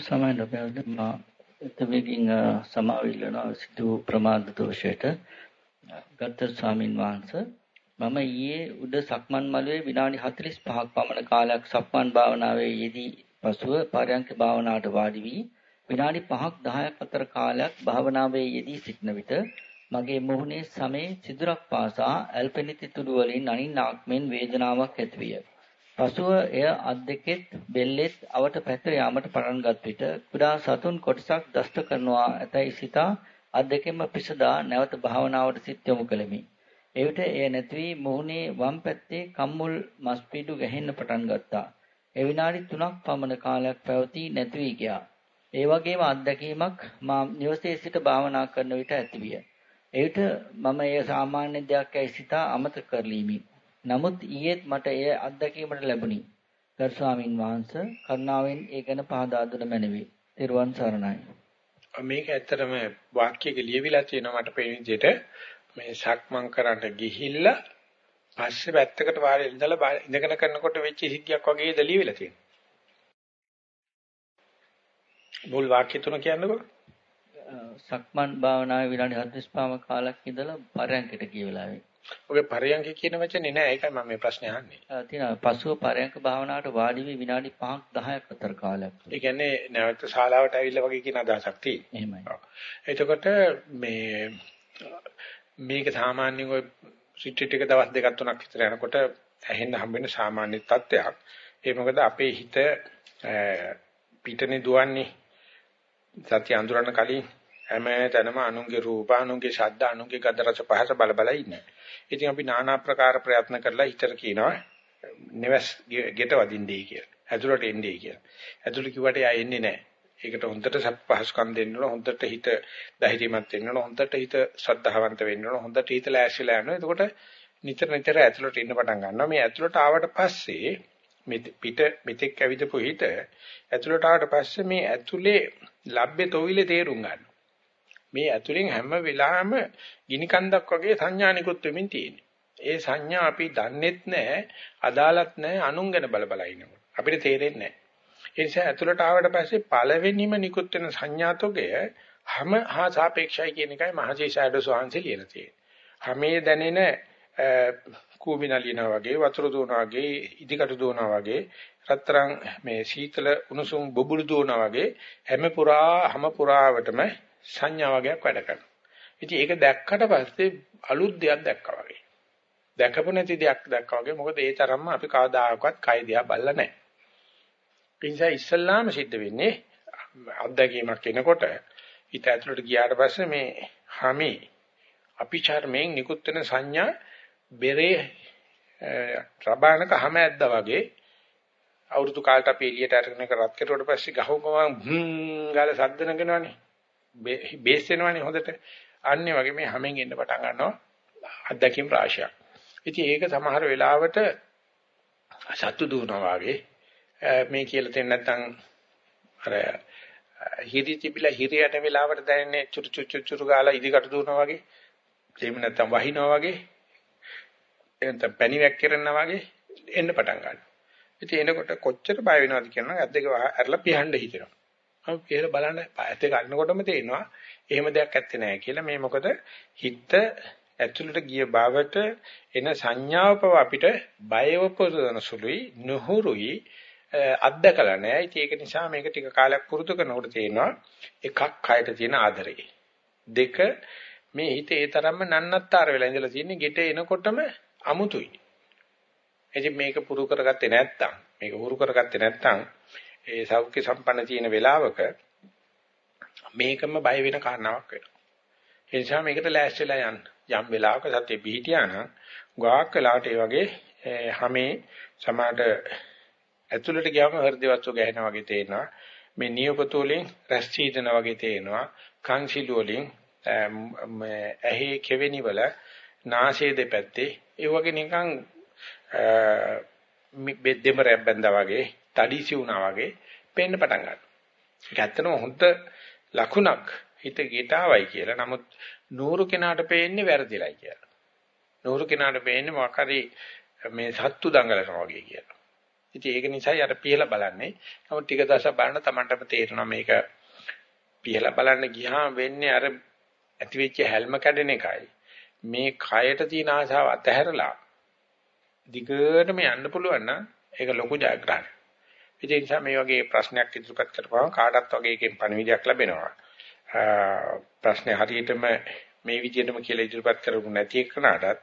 සමහරවිට අපේ මා එතෙමින් සමාවිල්ලන සිදු ප්‍රමාද දෝෂයට ගත්ත ස්වාමින් වහන්සේ මම ඊයේ උඩ සක්මන් මළුවේ විනාඩි 45ක් පමණ කාලයක් සක්මන් භාවනාවේ යෙදී පසුව පරයන්ක භාවනාවට වාඩි වී විනාඩි 5ක් 10ක් අතර කාලයක් භාවනාවේ යෙදී සිටන විට මගේ මුහුණේ සමේ සිදුරක් පාසා ඇල්පෙනිති තුඩු වලින් අනින්නාක් මෙන් වේදනාවක් ඇතිවිය. පසුව එය අත් දෙකෙත් බෙල්ලෙත් අවට පැතර යාමට පටන් ගත් විට කුඩා සතුන් කොටසක් දෂ්ට කරනවා ඇතැයි සිතා අත් දෙකෙන්ම පිසදා නැවත භාවනාවට සිත් යොමු කළෙමි. එවිට එය නැති වී මුහුණේ වම් පැත්තේ කම්මුල් මස් පිඩු ගැහෙන්න පටන් ගත්තා. ඒ විනාඩි 3ක් පමණ කාලයක් පැවතී නැති වී ගියා. ඒ වගේම අත්දැකීමක් මා නිවසේ සිට භාවනා කරන විට ඇතිවිය. එවිට මම එය සාමාන්‍ය දෙයක් ඇයි සිතා අමතක කරලීමි. නමුත් ඊයේත් මට එය අත්දැකීමට ලැබුණි. ගරු ස්වාමින් වහන්සේ කරුණාවෙන් ඒ ගැන පහදා දුන මැනවි. ත්වන් සරණයි. මේක ඇත්තටම වාක්‍යයක ලියවිලා තියෙනවා මට පේන විදිහට මේ සක්මන් කරන්න ගිහිල්ලා පස්සේ පැත්තකට වාරේ ඉඳලා ඉඳගෙන කරනකොට වෙච්ච සිද්ධියක් වගේද ලියවිලා තියෙනවා. මුල් වාක්‍ය තුන කියන්නකෝ. සක්මන් භාවනාවේ විනාඩි 45ම කාලක් ඉඳලා පරයන්කට ගිය වෙලාවේ. ඔගේ පරයන්ක කියන වචනේ නෑ ඒකයි මම මේ ප්‍රශ්නේ අහන්නේ. තියෙනවා පසුව පරයන්ක භාවනාවට වාඩි වී විනාඩි 5ක් 10ක් අතර කාලයක්. ඒ කියන්නේ නැවත ශාලාවට ඇවිල්ලා වගේ කියන අදහසක් තියෙනවා. එහෙමයි. එතකොට මේ මේක සාමාන්‍යයෙන් ඔය රිට්‍රීට් එක දවස් දෙකක් තුනක් විතර යනකොට ඇහෙන්න හම්බෙන සාමාන්‍ය තත්ත්වයක්. ඒ මොකද අපේ හිත පිටනේ දුවන්නේ සත්‍ය අඳුරන කලින් හැම තැනම අනුන්ගේ රූප, අනුන්ගේ ශබ්ද, අනුන්ගේ ගන්ධ රස පහස බල බල ඉන්නේ. ඉතින් අපි নানা ආකාර ප්‍රයත්න කරලා හිතට කියනවා නිවස් ගෙට වදින්නේ කියලා. ඇතුළට එන්නේ කියලා. ඇතුළට කිව්වට එයා එන්නේ නැහැ. ඒකට හොඳට පහසුකම් දෙන්න ඕන හොඳට හිත ධෛර්යමත් වෙන්න ඕන හොඳට හිත ශ්‍රද්ධාවන්ත වෙන්න ඕන හොඳට හිත ලෑස්තිලා යනවා. එතකොට නිතර නිතර ඇතුළට එන්න පටන් ගන්නවා. මේ ඇතුළට ආවට පස්සේ පිට මෙතෙක් ඇවිදපු හිත ඇතුළට ආවට පස්සේ මේ ඇතුලේ ලබ්බේ තොවිලේ තේරුම් ගන්නවා. මේ ඇතුලෙන් හැම වෙලාවෙම ගිනි කන්දක් වගේ සංඥානිකුත් වෙමින් තියෙනවා. ඒ සංඥා අපි දන්නෙත් නැහැ, අදාළත් නැහැ, අනුන් ගැන බල බල ඉන්නකොට. අපිට තේරෙන්නේ නැහැ. ඒ නිසා ඇතුළට ආවට පස්සේ පළවෙනිම නිකුත් වෙන සංඥාතෝගය හැම හා සාපේක්ෂයි කියන එකයි මහජී ෂැඩෝ සෝහන්සේ ලියලා තියෙන්නේ. හැමේ දැනෙන කූඹිනලිනා වගේ වතුර දුවනා වගේ ඉදිකට දුවනා වගේ රත්තරන් මේ සීතල උණුසුම් බබුළු දුවනා වගේ හැම පුරා හැම පුරාවටම සංඥා වගේක් වැඩ කරනවා. ඉතින් ඒක දැක්කට පස්සේ අලුත් දෙයක් දැක්කා වගේ. දැකපු නැති දෙයක් දැක්කා වගේ මොකද ඒ තරම්ම අපි කවදාකවත් කය දිහා බලලා නැහැ. ඒ නිසා ඉස්සල්ලාම සිද්ධ වෙන්නේ අත්දැකීමක් එනකොට හිත ඇතුළට ගියාට පස්සේ මේ හැමේ අපි චර්මයෙන් නිකුත් වෙන සංඥා බෙරේ රබානක හැම ඇද්දා වගේ අවුරුදු කාලට අපි එළියට අරගෙන එක රත් කෙරුවට පස්සේ ගහුව ගමන් හ්ම් ගාලා සද්ද නගනවනේ. බේස් වෙනවනේ හොඳට. අන්නේ වගේ මේ හැමෙන් එන්න පටන් ගන්නවා. අත්දැකීම් රාශියක්. ඉතින් ඒක සමහර වෙලාවට සත්තු දුවනවා වගේ. මේ කියලා තෙන්න නැත්නම් අර හිරි තිබිලා හිරියට වෙලාවට දැනෙන්නේ චුරු චුරු චුරු ගාලා ඉදිකට දුවනවා වගේ. එහෙම නැත්නම් වහිනවා වගේ. එතන පැණි වැක්කිරෙනා වගේ එන්න පටන් ගන්නවා. ඉතින් එනකොට කොච්චර බය වෙනවද කියනවා ඇද්දක ඇරලා පියහන්න හිතෙනවා. අපි පියලා බලන්න ඇත්ත ගන්නකොටම තේනවා එහෙම දෙයක් ඇත්තේ නැහැ කියලා. මේ මොකද හිත ඇතුළට ගිය බවට එන සංඥාව පව අපිට බයව පුරුදන සුළුයි නුහුරුයි අත්දකලා නැහැ. ඉතින් ඒක නිසා මේක ටික කාලයක් පුරුදු කරනකොට තේනවා එකක් කයට තියෙන ආදරේ. දෙක මේ හිත ඒ තරම්ම නන්නත්තර වෙලා ඉඳලා තියෙන්නේ ගෙට එනකොටම අමුතුයි. ඉතින් මේක පුරු කරගත්තේ නැත්තම් මේක හුරු කරගත්තේ නැත්තම් ඒ සෞඛ්‍ය සම්පන්න තියෙන වෙලාවක මේකම බය වෙන කාරණාවක් වෙනවා. ඒ නිසා මේකට ලෑස්තිලා යන්න. යම් වෙලාවක සත්‍ය පිහිටියා නම් ගාක් වෙලාවට ඒ වගේ හැමේ සමාඩ ඇතුළට ගියාම හෘද වස්තු ගැහෙනා වගේ තේනවා. මේ නියපොතු වලින් රැස් චීදන වගේ තේනවා. කංශිලු වලින් ඇහි කෙවෙනි වල නාසයේ දෙපැත්තේ ඒ වගේ නිකන් බෙද්දෙම රැබ්බන්දා වගේ තඩිසි වුණා වගේ පේන්න පටන් ගන්නවා. ඒක ඇත්තටම හොඳ ලකුණක් හිත ගිටාවයි කියලා. නමුත් නూరు කෙනාට පේන්නේ වැරදිලයි කියලා. නూరు කෙනාට පේන්නේ මොකක් හරි මේ සත්තු දඟලනවා වගේ කියලා. ඉතින් ඒක නිසායි අර පියලා බලන්නේ. නමුත් ටික දවසක් බලන තමන්ටම තේරෙනවා මේක පියලා බලන්න ගියාම වෙන්නේ අර ඇතිවෙච්ච හැල්ම කැඩෙන එකයි. මේ කයට තියෙන ආශාව අතහැරලා දිගටම යන්න පුළුවන් නම් ඒක ලොකු ජයග්‍රහණයක්. ඒ නිසා මේ වගේ ප්‍රශ්නයක් ඉදිරිපත් කරපුවම කාටත් වගේ එකෙන් පණිවිඩයක් ලැබෙනවා. ප්‍රශ්නේ හරියටම මේ විදිහටම කියලා ඉදිරිපත් කරපු නැති එකනටත්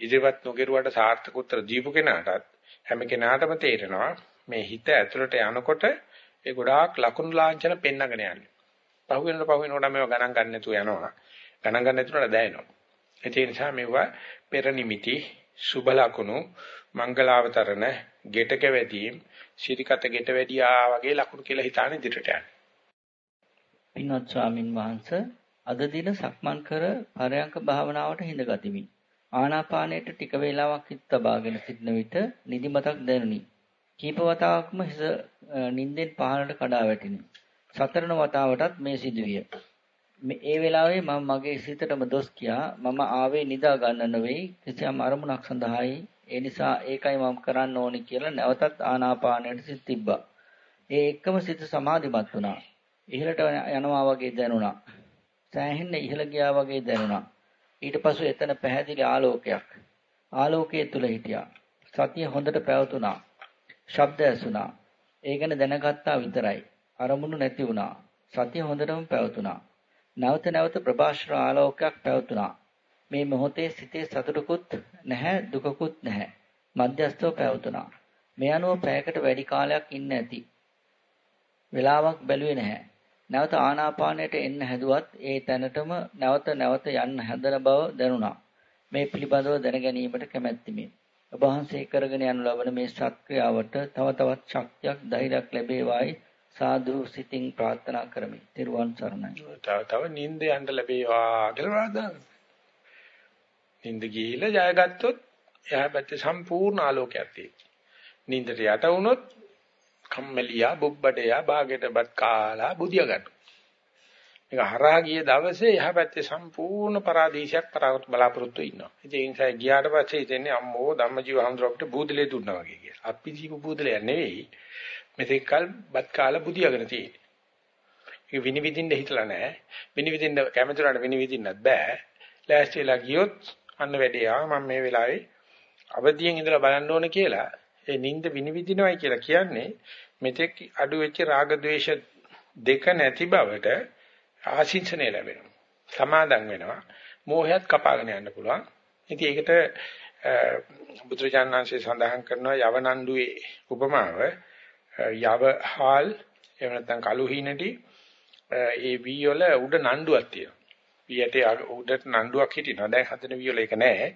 ඉදිරිපත් නොකරුවාට සාර්ථක උත්තර දීපු කෙනාටත් හැම කෙනාටම තේරෙනවා මේ හිත ඇතුළට යනකොට ඒ ගොඩාක් ලකුණු ලාංඡන පෙන්නගෙන යන්නේ. පහු වෙනකොට පහු වෙනකොට මේව ගණන් ගන්න නැතුව යනවා. ගණන් ගන්න නැතුනට දැනෙනවා. ඒ නිසා මේවා පෙර නිමිති, සුබ ලකුණු, මංගලාවතරණ, ගෙටක වැදීම්, ශිරිකත ගෙට වැඩියා වගේ ලකුණු කියලා හිතාන ඉදිරියට යනවා. පින්වත් ස්වාමින් වහන්සේ අද දින සක්මන් කර පරයන්ක භාවනාවට හිඳගතිමි. ආනාපානයට ටික වේලාවක් හිත තබාගෙන සිටන විට නිදිමතක් දැනුනි. කීප වතාවක්ම හිස නිින්දෙන් පහළට කඩා වැටිනි. සතරන වතාවටත් මේ සිදුවිය. ඒ වෙලාවේ මම මගේ සිතටම දොස් කියා මම ආවේ නිදා ගන්න නෙවෙයි කිසියම් අරමුණක් සඳහායි ඒ නිසා ඒකයි මම කරන්න ඕනි කියලා නැවතත් ආනාපානයට සිත තිබ්බා. ඒ එක්කම සිත සමාධිමත් වුණා. ඉහළට යනවා වගේ දැනුණා. සෑහෙන්න ඉහළ ගියා වගේ දැනුණා. ඊට පසු එතන පැහැදිලි ආලෝකයක්. ආලෝකයේ තුල හිටියා. සතිය හොඳට පැවතුණා. ශබ්ද ඇසුණා. ඒ ගැන දැනගත්තා විතරයි. අරමුණු නැති වුණා. සතිය හොඳටම පැවතුණා. නැවත නැවත ප්‍රභාෂ්‍ර ආලෝකයක් පැවතුණා. මේ මොහොතේ සිතේ සතුටකුත් නැහැ දුකකුත් නැහැ. මධ්‍යස්ථව පැවතුණා. මේ අනුව පැයකට වැඩි කාලයක් ඉන්න ඇති. වෙලාවක් බැලුවේ නැහැ. නැවත ආනාපානයට එන්න හැදුවත් ඒ තැනටම නැවත නැවත යන්න හැදෙන බව දැනුණා. මේ පිළිබඳව දැන ගැනීමට කැමැත්තිමි. ඔබ වහන්සේ කරගෙන යනු ලබන මේ සත්ක්‍රියාවට තව තවත් ශක්තියක් ධෛර්යයක් ලැබේවායි සාදු සිතින් ප්‍රාර්ථනා කරමි. ත්වන් සරණයි. තව තව නිින්ද යන්න ලැබේවා කියලා ප්‍රාර්ථනා කරමි. නිින්ද ගිහිල්ලා ජයගත්තොත් එහා පැත්තේ සම්පූර්ණ ආලෝකයක් තියෙනවා. නිින්දට යට වුණොත් කම්මැලියා බුබ්බඩයා ਬਾගෙටපත් කාලා බුදියා ගන්නවා. මේක හරහා ගිය දවසේ එහා පැත්තේ සම්පූර්ණ පරාදීශයක් බලාපොරොත්තු ඉන්නවා. ඒ නිසා ගියාට පස්සේ හිතෙන්නේ අම්මෝ ධම්මජීව හඳුරපට බූදලේ දුන්නා වගේ කියලා. අපි ජීව බූදලයක් නෙවෙයි. මෙතෙක් කල බත් කාලා බුදියාගෙන තියෙන්නේ. ඒක විනිවිදින්න හිතලා නැහැ. විනිවිදින්න කැමති උනාට විනිවිදින්නත් බෑ. ලෑස්තිලා ගියොත් අන්න වැඩේ ආ මම මේ වෙලාවේ අවදියෙන් ඉඳලා බලන්න ඕනේ කියලා ඒ නිින්ද විනිවිදිනවයි කියලා කියන්නේ මෙතෙක් අඩු වෙච්ච රාග ద్వේෂ දෙක නැති බවට ආශිංසනය ලැබෙනවා. සමාදම් වෙනවා. මෝහයත් කපාගෙන යන්න පුළුවන්. ඉතින් ඒකට බුදුරජාණන්සේ සඳහන් කරනවා යවනන්දුවේ උපමාව යවහාල් එහෙම නැත්නම් කළු හීනටි ඒ වී වල උඩ නණ්ඩුවක් තියෙනවා. වී යටේ උඩට නණ්ඩුවක් හිටිනවා. දැන් හදන වී වල ඒක නැහැ.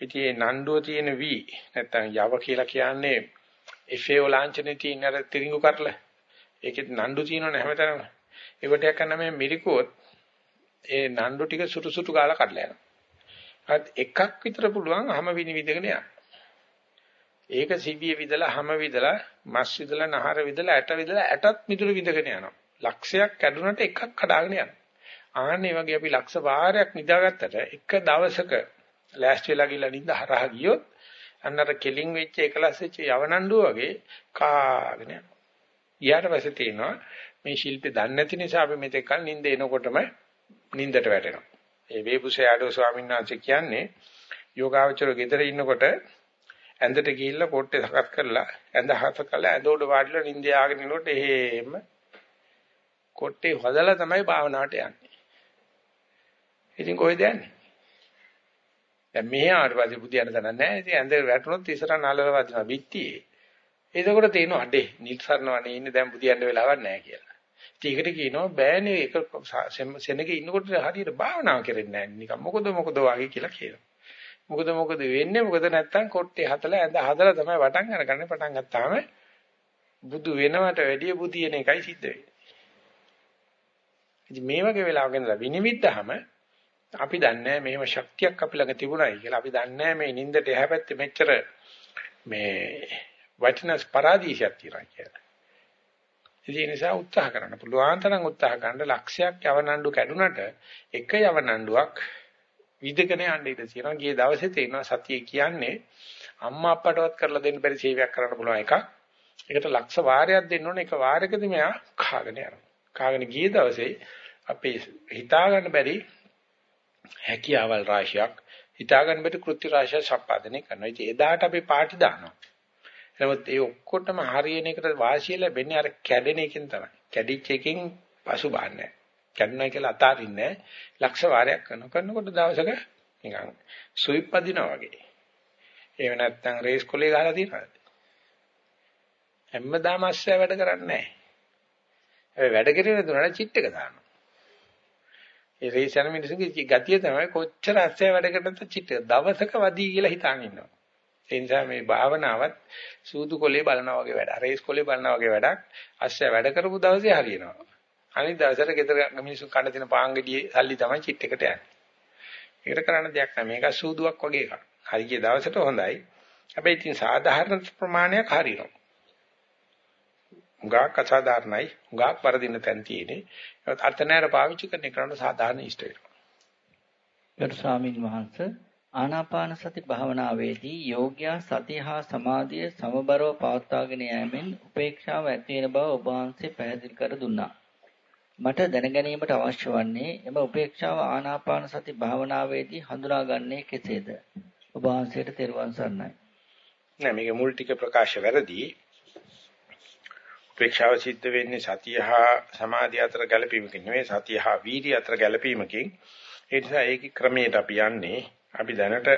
ඉතින් මේ නණ්ඩුව තියෙන වී නැත්නම් යව කියලා කියන්නේ එෆේෝ ලාංඡනේ තියෙන අර තිරිඟු කරල. ඒකෙත් නණ්ඩු තියෙනවනේ හැමතැනම. ඒකට යකන්න මේ මිරිකුවොත් ඒ නණ්ඩු ටික සුටු සුටු ගාලා කඩලා යනවා. අත් එකක් විතර පුළුවන් හැම විනිවිදගෙන යන්න. ඒක සිවිය විදලා හැම විදලා මස් විදලා නහර විදලා ඇට විදලා ඇටත් මිදුළු විදගෙන යනවා. ලක්ෂයක් කැඩුනට එකක් කඩාගෙන යනවා. ආන්නේ වගේ අපි ලක්ෂ වාරයක් නිදාගත්තට එක දවසක ලෑස්ති වෙලා ගිහලා නිඳ හරහා ගියොත් අන්නර කෙලින් වෙච්ච එකලස් වෙච්ච යවනඬුව වගේ කාගෙන යනවා. ඊට පස්සේ තියෙනවා මේ ශිල්පේ දන්නේ නැති නිසා අපි මෙතෙක් කල නිින්ද එනකොටම නිින්දට වැටෙනවා. ඒ වේබුසයාඩෝ ස්වාමීන් වහන්සේ කියන්නේ යෝගාවචර ගෙදර ඉන්නකොට ඇඳට ගිහිල්ලා පොට්ටේ සකස් කරලා ඇඳ හත කළා ඇඳ උඩ වාඩිලා නිින්ද යාගෙන ඉනකොට එහෙම කොට්ටේ හොදලා තමයි භාවනාවට යන්නේ. ඉතින් කොහෙද යන්නේ? දැන් මෙහි ආවට පස්සේ බුදියන්න දන්නේ නැහැ. ඉතින් ඇඳ වැටුනොත් ඉස්සරහ නලල වදිනවා පිටියේ. එතකොට තේනවා අඩේ නිල්සරණවනේ ඉන්නේ දැන් බුදියන්න වෙලාවක් නැහැ කියලා. ඒකට කියනවා බෑනේ ඒක සෙනගේ ඉන්නකොට හරියට භාවනා කරන්නේ නැහැ නිකන් මොකද මොකද වගේ කියලා කියනවා. මොකද මොකද වෙන්නේ මොකද නැත්තම් කොට්ටේ හතලා ඇඳ හදලා තමයි වටන් අරගන්නේ පටන් ගත්තාම බුදු වෙනවට වැඩිය බුදියන එකයි සිද්ධ වෙන්නේ. ඉතින් මේ වගේ වෙලාවක ඉඳලා විනිවිදහම අපි දන්නේ මෙහෙම ශක්තියක් අපි ළඟ තිබුණයි කියලා අපි දන්නේ මේ නින්දට එහා පැත්තේ මෙච්චර මේ වටිනස් පරාදීශයක් තියෙනවා කියලා. ඒ නිසා උත්සාහ කරන්න පුළුවන් තරම් උත්සාහ ගන්න ලක්ෂයක් යවනඬු කැඩුනට එක යවනඬුවක් විදගෙන යන්න ඉඩ තියෙනවා. ගිය දවසේ තේරෙනවා සතිය කියන්නේ අම්මා අප්පටවත් කරලා දෙන්න බැරි සේවයක් කරන්න පුළුවන් එකක්. ඒකට ලක්ෂ වාරයක් දෙන්න ඕනේ. එක වාරයකදී මෙයා කාගෙන යනවා. කාගෙන ගිය දවසේ අපේ හිතා ගන්න බැරි හැකියාවල් රාශියක් හිතා ගන්න බැරි කෘත්‍ය රාශියක් සම්පාදනය කරනවා. ඉතින් එදාට අපි පාටි දානවා. නමුත් ඒ ඔක්කොටම හරියන එකට වාසිය ලැබෙන්නේ අර කැඩෙන එකෙන් තමයි. කැඩිච්ච එකෙන් පසුබාන්නේ. කැඩුණා කියලා අතාරින්නේ ලක්ෂ වාරයක් කරන කරනකොට දවසක නිකන් සුයිප් පදිනවා වගේ. එහෙම නැත්නම් රේස් කොලේ ගහලා තියෙනවා. හැමදාම අස්සය වැඩ කරන්නේ නැහැ. හැබැයි වැඩ කරගෙන දුන්නා චිට් එක දානවා. ඒ රේස් යන මිනිස්සුගේ ගතිය තමයි කොච්චර අස්සය වැඩ කරනද චිට් එක දවසක වදී කියලා හිතාන ඉන්නවා. ඒ නිසා මේ භාවනාවත් සූදු කොලේ බලනවා වගේ වැඩ. රේස් කොලේ බලනවා වගේ වැඩක්. අස්සය වැඩ කරපු දවසේ හරියනවා. අනිත් දවසට ගෙදර මිනිස්සු කන්න දෙන පාංගඩියේ සල්ලි තමයි චිට් එකට යන්නේ. ඒකට කරන්න දෙයක් නැහැ. මේක සූදුවක් වගේ එකක්. හරිය දවසට හොඳයි. හැබැයි ඉතින් සාධාරණ ප්‍රමාණයක් හරියනවා. උගාක් අසාධාරණයි. උගාක් වරදින තැන් තියෙන්නේ. ඒත් අර්ථනෑර පාවිච්චි කරන එකට සාධාරණ ඉෂ්ට වෙනවා. ගරු ස්වාමීන් වහන්සේ ආනාපාන සති භාවනාවේදී යෝග්‍යා සතිය හා සමාධිය සමබරව පවත්වාගෙන යෑමෙන් උපේක්ෂාව ඇති වෙන බව ඔබ වහන්සේ පැහැදිලි කර දුන්නා. මට දැනගැනීමට අවශ්‍ය වන්නේ එම උපේක්ෂාව ආනාපාන සති භාවනාවේදී හඳුනාගන්නේ කෙසේද? ඔබ වහන්සේට තෙරුවන් සරණයි. නෑ මේක මුල් ටික ප්‍රකාශ වැරදි. උපේක්ෂාව සිද්ධ වෙන්නේ සතිය හා සමාධිය අතර ගැළපීමකින් නෙවෙයි සතිය හා වීර්ය අතර ගැළපීමකින්. ඒ නිසා ඒකේ ක්‍රමයට අපි යන්නේ අපි දැනට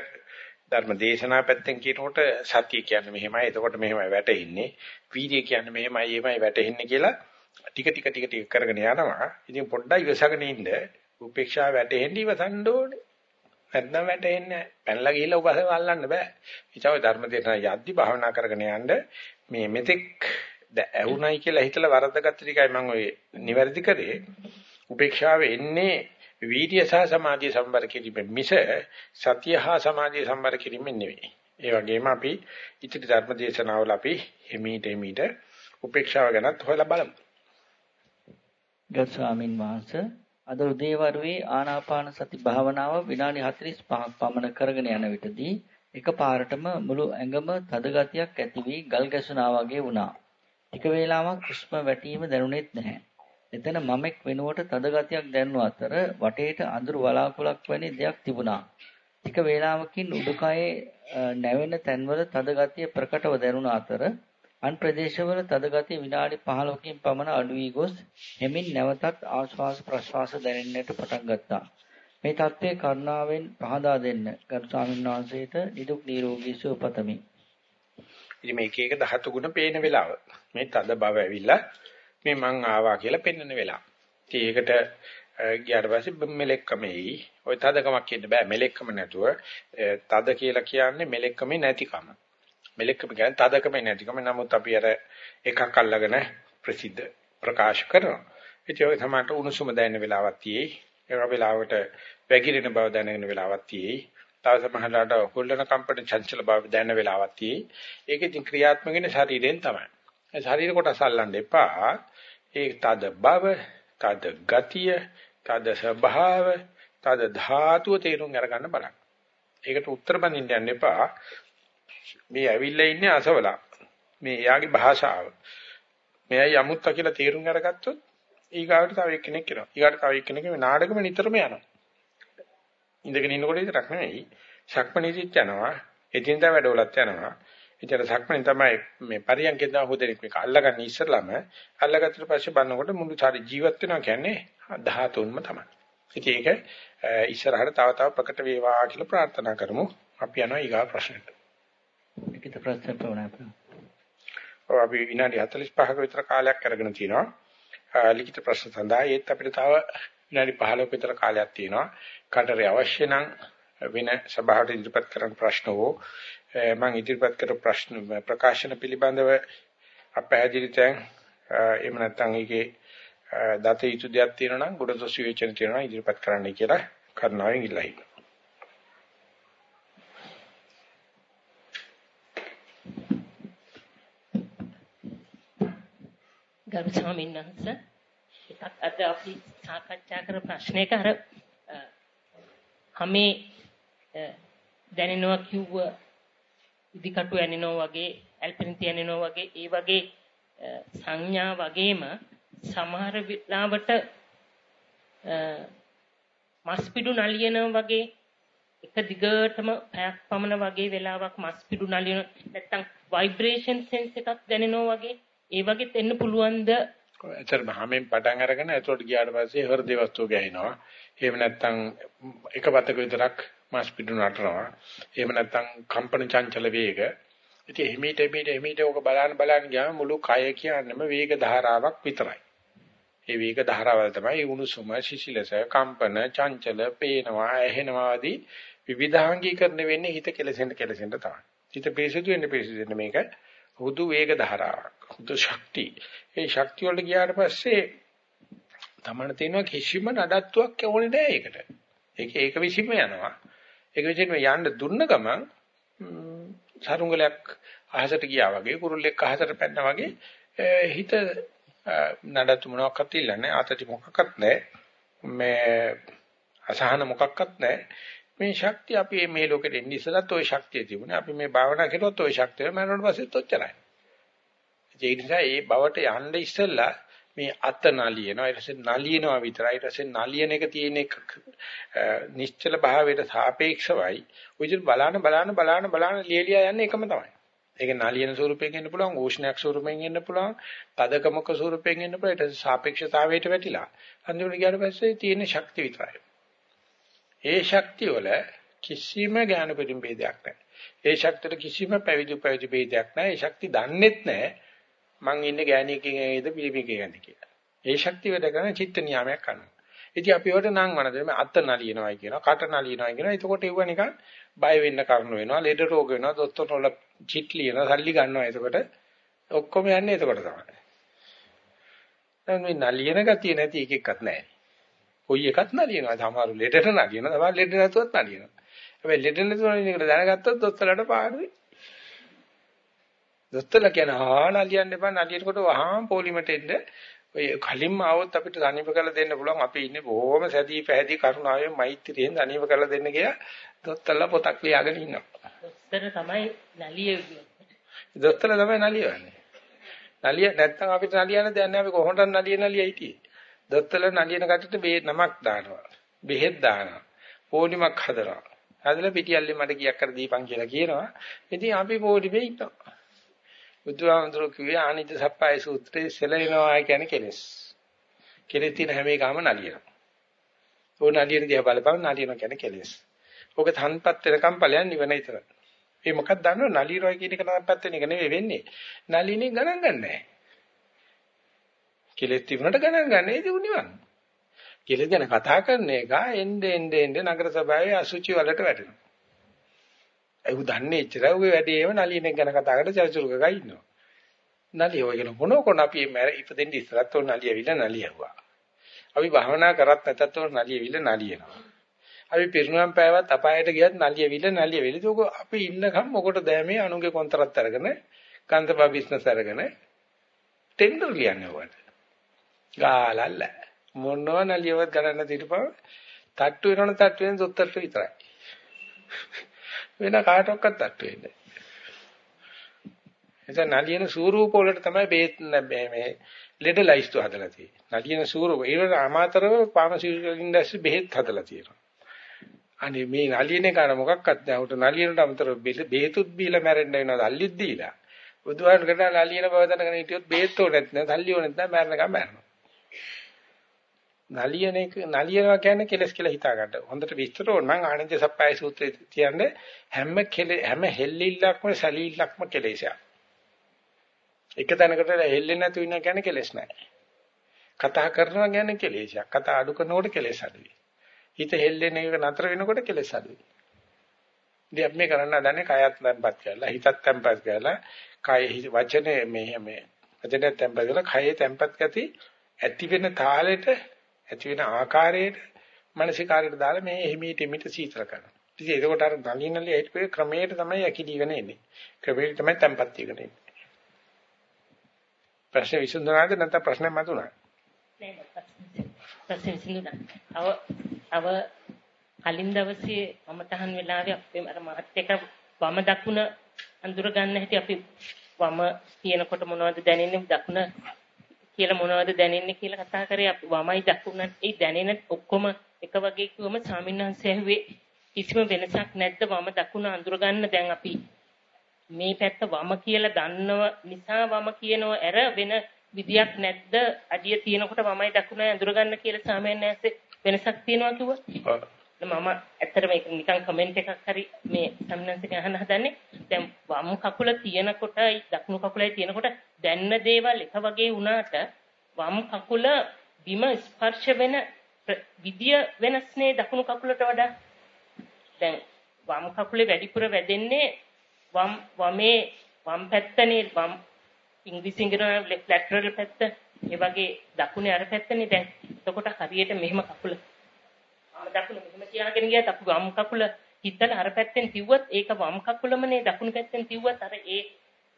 ධර්ම දේශනා පැත්තෙන් කියනකොට සතිය කියන්නේ මෙහෙමයි එතකොට මෙහෙමයි වැටෙන්නේ වීර්ය කියන්නේ මෙහෙමයි එමය වැටෙන්නේ කියලා ටික ටික ටික ටික කරගෙන යනවා ඉතින් පොඩ්ඩක් ඉවසගෙන ඉන්න උපේක්ෂාව වැටෙන්න ඉවසන්න ඕනේ නැත්නම් වැටෙන්නේ නැහැ. පැනලා ගිහිල්ලා උපසම අල්ලන්න බෑ. ඊටව ධර්ම දේශනා යද්දි භාවනා කරගෙන යන්න මේ මෙතෙක් ඇවුණයි කියලා හිතලා වරද්දගත්ත ටිකයි මම ඔය නිවැරදි කරේ. උපේක්ෂාව එන්නේ වීර්ය සහ සමාධිය සම්බර කිරීමෙන් මිස සතිය හා සමාධිය සම්බර කිරීමෙන් නෙවෙයි. ඒ වගේම අපි ඉතිරි ධර්ම දේශනාවල අපි හිමීට හිමීට උපේක්ෂාව ගැනත් හොයලා බලමු. ගත් ස්වාමින් වහන්සේ අද උදේවරුේ ආනාපාන සති භාවනාව විනාඩි 45ක් පමණ කරගෙන යන විටදී එකපාරටම මුළු ඇඟම තද ගතියක් ඇති වී ගල් ගැසුණා වගේ වුණා. ටික වේලාවක් හුස්ම වැටීම දැනුනේත් නැහැ. එතන මමෙක් වෙනුවට තද ගතියක් දැනුන අතර වටේට අඳුරු වලාකුළක් වැනි දෙයක් තිබුණා. ටික වේලාවකින් උඩුකයේ නැවෙන තැන්වල තද ගතිය ප්‍රකටව දැනුන අතර අන් ප්‍රදේශවල තදගතිය විනාඩි 15කින් පමණ අඩු වී ගොස් හෙමින් නැවතත් ආශ්වාස ප්‍රශ්වාස දැනෙන්නට පටන් ගත්තා. මේ தත්ත්වය කරුණාවෙන් පහදා දෙන්න ගරු ස්වාමීන් වහන්සේට නිදුක් නිරෝගී සුව පතමි. ඉතින් මේක එක ධාතු ගුණ පේන වෙලාව. මේ තද බව ඇවිල්ලා මේ මං ආවා කියලා පෙන්වන වෙලාව. ඉතින් ඒකට ගියාට පස්සේ මෙලෙක්කමයි. ওই තදකමක් කියන්න බෑ මෙලෙක්කම නැතුව තද කියලා කියන්නේ මෙලෙක්කමේ නැතිකම. මෙලෙක්කම කියන්නේ තදකම නැතිකම. නමුත් අපි අර එකක් අල්ලගෙන ප්‍රසිද්ධ ප්‍රකාශ කරනවා. ඉතින් ඔය තමයි උණුසුම දැනෙන වෙලාවක් තියෙයි. ඒක වෙලාවට වැగిරෙන බව දැනෙන වෙලාවක් තියෙයි. තව සමහරලාට හොල්ලන කම්පන චංචල බව දැනෙන වෙලාවක් තියෙයි. ඒක ඉතින් ක්‍රියාත්මක වෙන්නේ ශරීරයෙන් තමයි. ඒ ශරීර කොටස අල්ලන්න එපා. ඒ තද බව, තද ගතිය, තද ස්වභාව, තද ධාතුව තේරුම් අරගන්න බලන්න. ඒකට උත්තර බඳින්න යන්න එපා. මේ ඇවිල්ලා ඉන්නේ අසවලා. මේ එයාගේ භාෂාව. මෙයයි යමුත්තා කියලා තේරුම් අරගත්තොත් ඊගාවට තව එක්කෙනෙක් එනවා. ඊගාට තව එක්කෙනෙක් මේ නාඩගම නිතරම යනවා. ඉඳගෙන ඉන්නකොට විතරක් නෙවෙයි. ශක්මණේදිත් යනවා. එදිනදා වැඩවලත් යනවා. ඉතින් සක්මණේ තමයි මේ පරියන්කේ දා හොදෙනෙක් මේක අල්ලගන්න ඉස්සරළම අල්ලගත්තට පස්සේ බලනකොට මුළු ශරීර ජීවත් වෙනවා කියන්නේ ධාතුන්ම තමයි. ඉතින් ඒක ඉස්සරහට තව තව ප්‍රකට වේවා කියලා ප්‍රාර්ථනා කරමු. අපි යනවා ඊගා ප්‍රශ්නෙට. ලිඛිත ප්‍රශ්න ප්‍රවණය. ඔව් අපි විනාඩි 45ක විතර කාලයක් අරගෙන තිනවා. ලිඛිත ප්‍රශ්න සඳහා ඒත් අපිට තව විනාඩි 15ක විතර කාලයක් තියෙනවා. කාටරි අවශ්‍ය නම් වෙන සභාවට ඉදිරිපත් කරන ප්‍රශ්න හෝ මම ඉදිරිපත් කර ප්‍රශ්න ප්‍රකාශන පිළිබඳව අපහැදිලි තැන් එහෙම නැත්නම් ඒකේ දත යුතු දෙයක් තියෙනවා නම් ගුණදොස් විවේචන තියෙනවා ඉදිරිපත් කරන්නයි කියලා කරුණාවෙන් ඉල්ලා ගරු ස්වාමීන් වහන්සේ. එකක් අද අපි සාකච්ඡා කර ප්‍රශ්නයක අර හැමේ දැනෙනවා කිව්ව ඉදිකටු ඇනෙනවා වගේ ඇල්පිනිති ඇනෙනවා වගේ ඒ වගේ සංඥා වගේම සමහර වෙලාවට මස් පිඩු නලියන වගේ එක දිගටම පැයක් පමණ වගේ වෙලාවක් මස් පිඩු නලියන නැත්තම් ভাইබ්‍රේෂන් සෙන්ස් එකක් දැනෙනවා වගේ ඒ වගේත් එන්න පුළුවන්ද ඇත්තටම හැමෙන් පටන් අරගෙන ඇතුළට ගියාට පස්සේ හෘද වස්තුව ගහිනවා එහෙම නැත්තම් එක පතක විතරක් මාස් පිටු නටනවා. එහෙම නැත්නම් කම්පන චංචල වේග. ඉතින් හිමීට හිමීට හිමීට ඕක බලන්න බලන්න ගියාම මුළු කය කියන්නේම වේග ධාරාවක් විතරයි. ඒ වේග ධාරාවල තමයි උණුසුම, සිසිලස, කම්පන, චංචල, පේනවා, ඇහෙනවා ආදී විවිධාංගීකරණය වෙන්නේ හිත කෙලසෙන්න කෙලසෙන්න තමයි. හිත පිරිසිදු වෙන්න පිරිසිදු වෙන්න මේක හුදු වේග ධාරාවක්. හුදු ශක්තිය. ඒ ශක්තිය වලට ගියාට පස්සේ තමන තියෙනවා කිසිම නඩත්තුවක් ඕනේ නැහැ ඒකට. ඒක ඒක විසින්ම යනවා. ඒක විදිහටම යන්න දුන්න ගමන් සරුංගලයක් අහසට ගියා වගේ කුරුල්ලෙක් අහසට පැනනා වගේ හිත නඩත්තු මොනවාක්වත් ඉල්ලන්නේ ආතති මොකක්වත් නැහැ මේ අසහන මොකක්වත් නැහැ මේ ශක්තිය අපි මේ ලෝකෙට එන්නේ ඉස්සලත් ওই ශක්තිය තිබුණේ අපි මේ භාවනා කළොත් ওই ශක්තිය මරණයට පස්සෙත් ඔච්චරයි ඒ නිසා ඒ බවට යන්න ඉස්සෙල්ලා මේ අත නලියනවා ඊට පස්සේ නලියනවා විතරයි ඊට පස්සේ නලියන එක තියෙන එක නිශ්චල භාවයට සාපේක්ෂවයි ඔය විදිහට බලාන බලාන බලාන බලාන ලියලියා යන්නේ එකම තමයි ඒක නලියන ස්වරූපයෙන් එන්න පුළුවන් ඕෂ්ණයක් ස්වරූපයෙන් එන්න පුළුවන් තදකමක ස්වරූපයෙන් එන්න පුළුවන් ඊට සාපේක්ෂතාවයට වැටිලා අන්තිමට ගියාට පස්සේ තියෙන ශක්තිය විතරයි ඒ ශක්තිය වල කිසිම ඥාන පරිම්පේදයක් නැහැ ඒ ශක්තියට කිසිම පැවිදි පැවිදි ભેදයක් නැහැ ඒ ශක්තිය දන්නෙත් නැහැ මං ඉන්නේ ගෑණියකින් නේද පිළිමිකකින්ද කියලා. ඒ ශක්තිය වැඩ කරන චිත්ත නියාමයක් කරනවා. ඉතින් අපි වට නම් වනද මේ අත නලියනවායි කියනවා, කට නලියනවායි කියනවා. එතකොට ඒව නිකන් බය වෙන්න කරුණු වෙනවා, ලෙඩ රෝග වෙනවා, දොස්තර වල චිට් ලියනවා, සල්ලි ගන්නවා. එතකොට ඔක්කොම යන්නේ එතකොට තමයි. දැන් මේ නලියන ගතිය නැති එක එකක් නැහැ. කොයි එකක් නලියනවා. සමහර ලෙඩට නලියනවා, සමහර ලෙඩ නැතුවත් නලියනවා. හැබැයි ලෙඩ නැතුව නලියනකට දැනගත්තොත් දොස්තරලට පාඩුයි. දොස්තරලා කියන ආ නලියන්න එපා නලියනකොට වහාම පොලිමට එන්න ඔය කලින්ම આવොත් අපිට සනීප කරලා දෙන්න පුළුවන් අපි ඉන්නේ බොහොම සැදී පැහැදී කරුණාවෙන් මෛත්‍රියෙන් සනීප කරලා දෙන්න කියලා දොස්තරලා පොතක් ලියාගෙන ඉන්නවා. දොස්තර තමයි නලිය දොස්තරලා තමයි නලියවන්නේ. නලිය නැත්තම් අපිට නලියන්න දෙයක් නැහැ අපි කොහොමද නලිය නලිය හිටියේ. දොස්තරලා නලියන කටට බේ නමක් දානවා. බෙහෙත් දානවා. පොලිමක් හදනවා. හදලා පිටියල්ලේ මට කීයක් කර දීපන් කියලා කියනවා. ඉතින් අපි පොලිමේ ඉන්නවා. බුදුහාමුදුරුවෝ කිව්වේ ආනිච්ච සප්පාය සූත්‍රයේ සෙලෙනවා කියන්නේ කෙලස්. කෙලස් තියෙන හැම එකම නලියනවා. ඕන නලියන දිහා බලපන් නලියනවා කියන්නේ කෙලස්. ඔක තන්පත් වෙනකම් ඵලයන් නිවන විතර. ඒ මොකක්ද දන්නව නලියනවා කියන එක තන්පත් වෙන එක නෙවෙයි වෙන්නේ. නලිනේ ගණන් ගන්නෑ. කෙලස් තිබුණට ගණන් ගන්න ඒ දු නිවන්. කෙලස් ගැන කතා කරන එක එnde ende ende නගර සභාවේ අසුචි වලට වැටෙනවා. ඒ උ දන්නේ එච්චරයි උගේ වැඩේම නලියෙක් ගැන කතා කරලා චරිචුරුක ගා ඉන්නවා. නලිය ඔය කියන මොන කොන අපි මේ ඉපදෙන්න ඉස්සරත් උන් නලිය විල නලියුවා. අපි භාවනා කරත් නැතත් උන් නලිය විල නලියනවා. අපි පිරිනුවම් පෑවත් අපායට ගියත් නලිය විල නලිය විල. ඒක අපි ඉන්නකම් මොකටද මේ අනුගේ කොන්තරත් අරගෙන කාන්තපා බිස්නස් අරගෙන ටෙන්ඩර් ලියන්නේ වට. ගාලල්ල මොනව නලියවත් ගණන් නැතිපව තට්ටු වෙනවන තට්ටු වෙන දොස්තරට විතරයි. වෙන කාටවත් තට්ටු වෙන්නේ නැහැ. නලියන ස්වරූප වලට තමයි බේත් මේ ලෙඩ ලයිස්තු හදලා තියෙන්නේ. නලියන ස්වරූප ඒවට අමාතරව ෆාමසිටිකල් ඉන්ඩස්ට්‍රි බෙහෙත් හදලා තියෙනවා. අනේ මේ නලියන එක මොකක්වත් නැහැ. උට නලියනට අමතරව බෙහෙතුත් බීලා මැරෙන්න වෙනවා. අල්ලිත් දීලා. බුදුහාමුදුරට නලියන බව දැනගෙන හිටියොත් බෙහෙත් ඕනෙත් නැහැ. සල්ලි ඕනෙත් නැහැ. මැරෙනකම් මැරෙනවා. නලියන එක නලියනවා කියන්නේ කෙලස් කියලා හිතා ගන්න. හොඳට විස්තර ඕන නම් ආනන්ද සප්පයි සූත්‍රයේ කියන්නේ හැම කෙලෙ හැම හෙල්ලිල්ලක්ම සැලීල්ලක්ම කෙලෙසයක්. එක තැනකට හෙල්ලෙන්නේ නැතු ඉන්න කියන්නේ කෙලස් නැහැ. කතා කරනවා කියන්නේ කෙලෙසයක්. කතා අඩු කරනකොට කෙලස් අඩුයි. හිත හෙල්ලෙන එක නතර වෙනකොට කෙලස් අඩුයි. ඉතින් අපි මේ කරන්න හදන්නේ කයත් තැම්පත් කරලා හිතත් තැම්පත් කරලා කය වචනේ මේ මේ වචනේ තැම්පත් කරලා කයේ තැම්පත් ගති ඇති වෙන තාලෙට ඇති වෙන ආකාරයට මානසිකාරයට දාලා මේ එහිමීට එමිට සීතල කරනවා. ඉතින් ඒකට අර දලිනලි හිටපේ ක්‍රමයට තමයි යකිදීගෙන එන්නේ. ක්‍රමයට තමයි tempat දීගෙන එන්නේ. ප්‍රශ්න විසඳුණාද නැත්නම් ප්‍රශ්න මතුණා? නෑ ප්‍රශ්න විසඳුණා. අව අව කලින් දවසේ මම තහන් වෙලාවේ අපේ අර මාත් එක වම දකුණ අඳුර ගන්න හැටි අපි වම කියනකොට මොනවද දැනෙන්නේ දකුණ කියලා මොනවද දැනෙන්නේ කියලා කතා කරේ? අපි වමයි දකුණයි. ඒ දැනෙන ඔක්කොම එක වගේ කිව්වම ස්වාමින්වහන්සේ ඇහුවේ කිසිම වෙනසක් නැද්ද? වම දකුණ අඳුර ගන්න. දැන් අපි මේ පැත්ත වම කියලා දන්නව නිසා වම කියනව ඇර වෙන විදියක් නැද්ද? අඩිය තියෙනකොට වමයි දකුණයි අඳුර ගන්න කියලා ස්වාමින්වහන්සේ වෙනසක් තියෙනවා කිව්වා? මම ඇත්තටම ඒක නිකන් කමෙන්ට් එකක් හරි මේ සම්නන්සක අහන්න හදන්නේ. දැන් වම් කකුල තියෙනකොටයි දකුණු කකුලයි තියෙනකොට දැන්න දේවල් එක වගේ වුණාට වම් කකුල බිම ස්පර්ශ වෙන විදිය වෙනස් නේ දකුණු කකුලට වඩා. දැන් වම් කකුලේ වැඩිපුර වැදෙන්නේ වම් වමේ වම් පැත්තනේ වම් ඉංග්‍රීසියෙන් කියන ලැටරල් පැත්ත ඒ වගේ දකුණේ අර පැත්තනේ. දැන් එතකොට හරියට මෙහෙම කකුල වම් දකුණ මෙහෙම තියාගෙන ගියත් අපි වම් කකුල හිතලා අර පැත්තෙන් තිව්වත් ඒක වම් කකුලමනේ දකුණු පැත්තෙන් තිව්වත් අර ඒ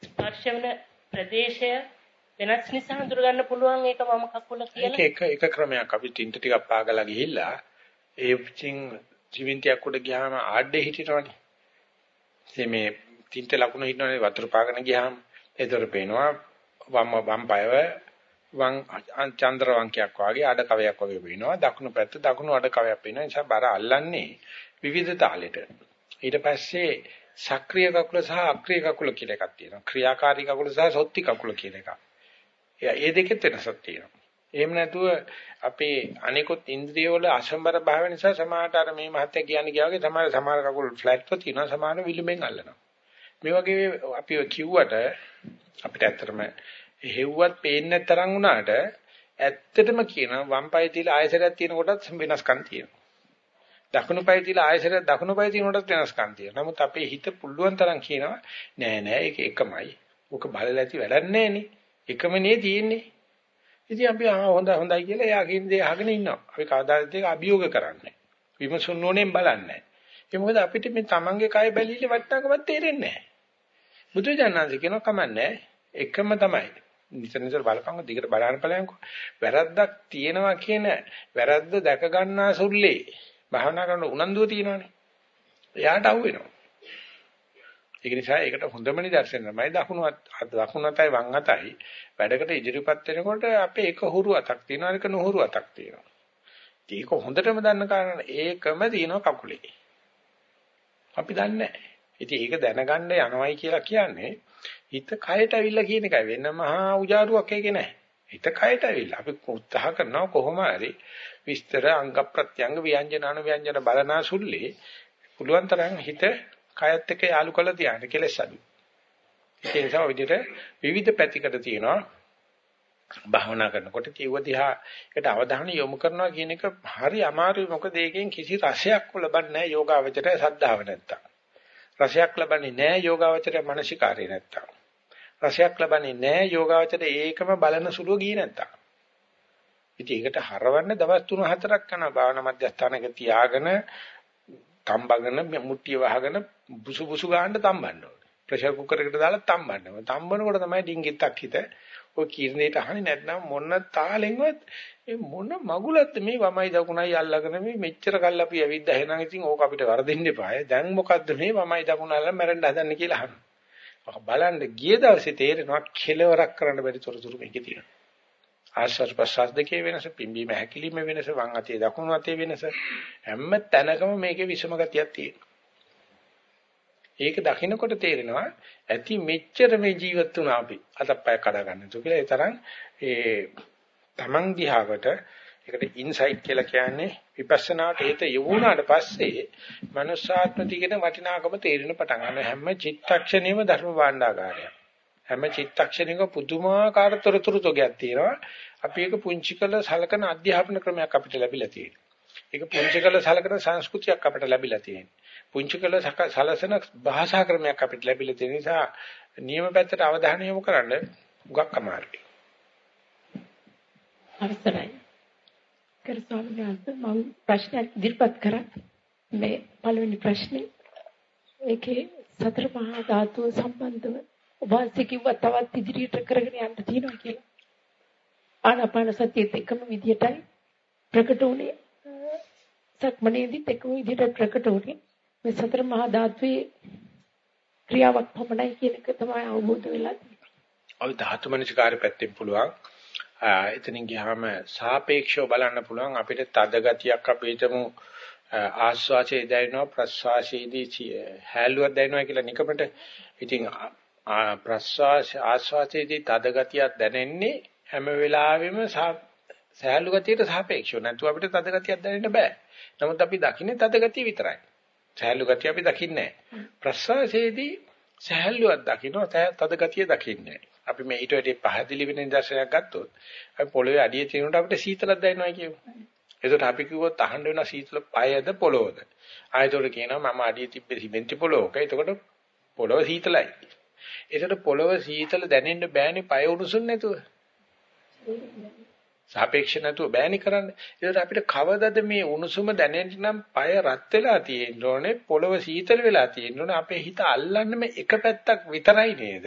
ස්පර්ශ වෙන ප්‍රදේශය වෙනස් නිසා හඳුර ගන්න පුළුවන් ඒක වම් කකුල කියලා. ඒක එක එක ක්‍රමයක් අපි ටින්ට ටිකක් පාගලා ගිහිල්ලා ඒ පිටින් ජීවිතයක් උඩ ගියාම ආඩේ හිටිනවනේ. ඉතින් මේ ටින්ට ලකුණ හිටිනවනේ වතුර පාගන ගියාම ඒතර පේනවා වම් වම් පායව වම් චන්ද්‍ර වංකයක් වගේ අඩ කවයක් වගේ පේනවා. දකුණු පැත්ත දකුණු අඩ කවයක් පේනවා. ඒ නිසා බර අල්ලන්නේ විවිධ තාලෙට ඊට පස්සේ සක්‍රීය කකුල සහ අක්‍රීය කකුල කියලා එකක් තියෙනවා. ක්‍රියාකාරී කකුල සහ සොත්ති කකුල කියලා එකක්. ඒ දෙකෙත් වෙනසක් තියෙනවා. එහෙම නැතුව අපේ අනිකුත් ඉන්ද්‍රිය වල අසම්බර භාව නිසා සමහරට අර මේ මහත්ය කියන්නේ කියා වගේ තමයි සමහර කකුල් ෆ්ලැට්ව තියෙනවා. සමහර විලුඹෙන් අල්ලනවා. මේ වගේ අපි කිව්වට අපිට ඇත්තටම හෙව්වත් පේන්නේ තරම් වුණාට ඇත්තටම කියනවා වම් පාය තියලා ආයසරයක් තියෙන කොටත් වෙනස්කම් තියෙනවා. දකුණු පාය තියලා ආයසරයක් දකුණු පාය තියෙන කොටත් වෙනස්කම් තියෙනවා. නමුත් අපේ හිත පුළුවන් තරම් කියනවා නෑ නෑ ඒක එකමයි. ඔක බලලා ඇති වැඩක් නෑනේ. එකම නේ තියෙන්නේ. ඉතින් අපි ආ හොඳ හොඳයි කියලා එයා කියන දේ අහගෙන ඉන්නවා. අපි කවදාද ඒක අභියෝග කරන්නේ. විමසුන් නොනෙන් බලන්නේ. ඒ මොකද අපිට මේ තමන්ගේ කය බැලීලේ වටනකමත් තේරෙන්නේ නැහැ. බුදුජානනාංශ කියනවා කමන්නේ එකම තමයි. නිතර නිතර බලපංග දිගට බලන්න බලයන්කෝ. වැරද්දක් තියෙනවා කියන වැරද්ද දැක ගන්නා සුල්ලේ භාවනා කරන උනන්දුව තියෙනවානේ. එයාට අහු වෙනවා. ඒක නිසා ඒකට හොඳම නිදර්ශනය තමයි දකුණු දකුණු අතයි වම් අතයි වැඩකට ඉදිරිපත් වෙනකොට අපේ එක හුරු අතක් තියෙනවා එක නොහුරු අතක් තියෙනවා. ඒක හොඳටම දන්න කාරණා ඒකම තියෙනවා කකුලේ. අපි දන්නේ නැහැ. ඉතින් ඒක දැනගන්න යනවයි කියලා කියන්නේ හිත කයට ඇවිල්ලා කියන එකයි. වෙන මහා උජාරුවක් ඒකේ නැහැ. හිත කයට ඇවිල්ලා. අපි උත්සාහ කරනවා කොහොම හරි විස්තර අංග ප්‍රත්‍යංග ව්‍යංජන අනු ව්‍යංජන බලනාසුල්ලේ පුළුවන් තරම් හිත කයත් එක්ක යාලු කරලා තියන්න කෙලස් අඩු. ඒ නිසා විදිහට විවිධ පැතිකඩ තියෙනවා. භාවනා කරනකොට කිව්ව දිහා ඒකට අවධානය යොමු කරනවා කියන එක හරි අමාරුයි. මොකද ඒකෙන් කිසි රසයක් ලබන්නේ නැහැ යෝගාවචරය සද්ධාව නැත්තම්. රසයක් ලබන්නේ නැහැ යෝගාවචරය මානසිකාරය නැත්තම්. රසයක් ලබන්නේ නැහැ යෝගාවචරය ඒකම බලන සුළුව ගියේ නැත්තම්. ඉතින් ඒකට හරවන්න දවස් 3-4ක් කරනවා භාවනා මධ්‍යස්ථානක තියාගෙන තම්බගෙන මුට්ටිය වහගෙන බුසු බුසු ගන්න තම්බන්න ඕනේ. ප්‍රෙෂර් කුකර් එකට දාලා තම්බන්න ඕනේ. තම්බනකොට තමයි ඩිංගිත්තක් හිත ඔය කීර්ණේට අහන්නේ නැත්නම් මොන තාලෙන්වත් ඒ මොන මගුලක්ද මේ වමයි දකුණයි අල්ලගෙන මේ මෙච්චර කල් අපි ඇවිද්ද එහෙනම් ඉතින් ඕක අපිට වරදින්න එපාය. දැන් මොකද්ද මේ වමයි දකුණ අල්ලලා මැරෙන්න හදන්නේ කියලා අහනවා. බලන්න ගිය දවසේ තේරෙනවා කෙලවරක් කරන්න බැරි තොරතුරු මේකේ තියෙනවා. ආශ්වාස ප්‍රශ්වාස දෙකේ වෙනස, පිම්බීම හැකිලිම වෙනස, වම් අතේ දකුණු අතේ වෙනස හැම තැනකම මේකේ විෂම ගතියක් තියෙනවා. ඒක දකින්නකොට තේරෙනවා ඇති මෙච්චර මේ ජීවත් වුණා අපි අතප්පය කඩා ගන්න තු කියලා ඒ තරම් ඒ තමන් දිහාවට ඒකට ඉන්සයිට් කියලා කියන්නේ විපස්සනාට හේත යොමුනාට පස්සේ මනුෂ්‍යාත්ම දිගට වටිනාකම තේරෙන පටන් ගන්න. හැම චිත්තක්ෂණයම ධර්ම භාණ්ඩාගාරයක්. හැම චිත්තක්ෂණයක පුදුමාකාර තොරතුරු තෝගයක් තියෙනවා. අපි ඒක පුංචි කළ සලකන අධ්‍යාපන ක්‍රමයක් අපිට ලැබිලා තියෙනවා. ඒක පුංචි කළ සලකන සංස්කෘතියක් අපිට ලැබිලා තියෙනවා. පුංචි කළ සලසන භාෂා ක්‍රමයක් අපිට ලැබිලා තියෙන නිසා නියම පැත්තට අවධානය යොමු කරන්න උගක් අමාරුයි. අවසරයි. කර ස්වාමීන් වහන්සේ මම ප්‍රශ්නයක් ඉදිරිපත් කරා. මේ පළවෙනි ප්‍රශ්නේ ඒකේ සතර මහා ධාතුව සම්බන්ධව ඔබවහන්සේ කිව්වා තවත් ඉදිරියට කරගෙන යන්න තියෙනවා කියලා. ආනාපාන සතියත් එකම විදියටයි ප්‍රකට වුණේ. සක්මනේදීත් එකම විදියට ප්‍රකට වුණේ. මේ සතර මහා ධාතුවේ ක්‍රියාවක් පමණයි කියන එක තමයි අවබෝධ වෙලා තියෙන්නේ. ඔය ධාතු මනසිකාරය පැත්තෙන් පුළුවන්. එතනින් ගියාම සාපේක්ෂව බලන්න පුළුවන් අපිට තද ගතියක් අපිටම ආස්වාසේ දැනෙනවා ප්‍රස්වාසයේදී හැලුවක් දැනෙනවා කියලා නිකමට ඉතින් ප්‍රස්වාස ආස්වාසයේදී තද ගතියක් දැනෙන්නේ හැම වෙලාවෙම සහැල්ලු ගතියට සාපේක්ෂව නැත්නම් අපිට තද ගතියක් දැනෙන්න බෑ. නමුත් අපි දකින්නේ තද ගතිය විතරයි. සහැල්ලු ගතිය අපි දකින්නේ නැහැ. ප්‍රසවාසයේදී සහැල්ලුවක් දකින්න තද ගතිය දකින්නේ අපි මේ ඊට වැඩි පහදලි වෙන නිදර්ශනයක් ගත්තොත් අපි පොළවේ අඩිය තියෙනකොට අපිට සීතලක් දැනෙනවා කියමු. එතකොට අපි කිව්වොත් අහන්න වෙන සීතල පයද පොළොවද? ආයතෝට කියනවා මම අඩිය තිබ්බේ සිමෙන්ති පොළොවක. එතකොට පොළොව සීතලයි. එතකොට පොළොව සීතල දැනෙන්න බෑනේ පය උණුසුම් නැතුව. සාපේක්ෂ නැතුව බෑනි කරන්න. ඒකට අපිට කවදද මේ උණුසුම දැනෙන්න නම් পায় රත් වෙලා තියෙන්න ඕනේ, පොළව සීතල වෙලා තියෙන්න ඕනේ. අපේ හිත අල්ලන්නේ මේ එක පැත්තක් විතරයි නේද?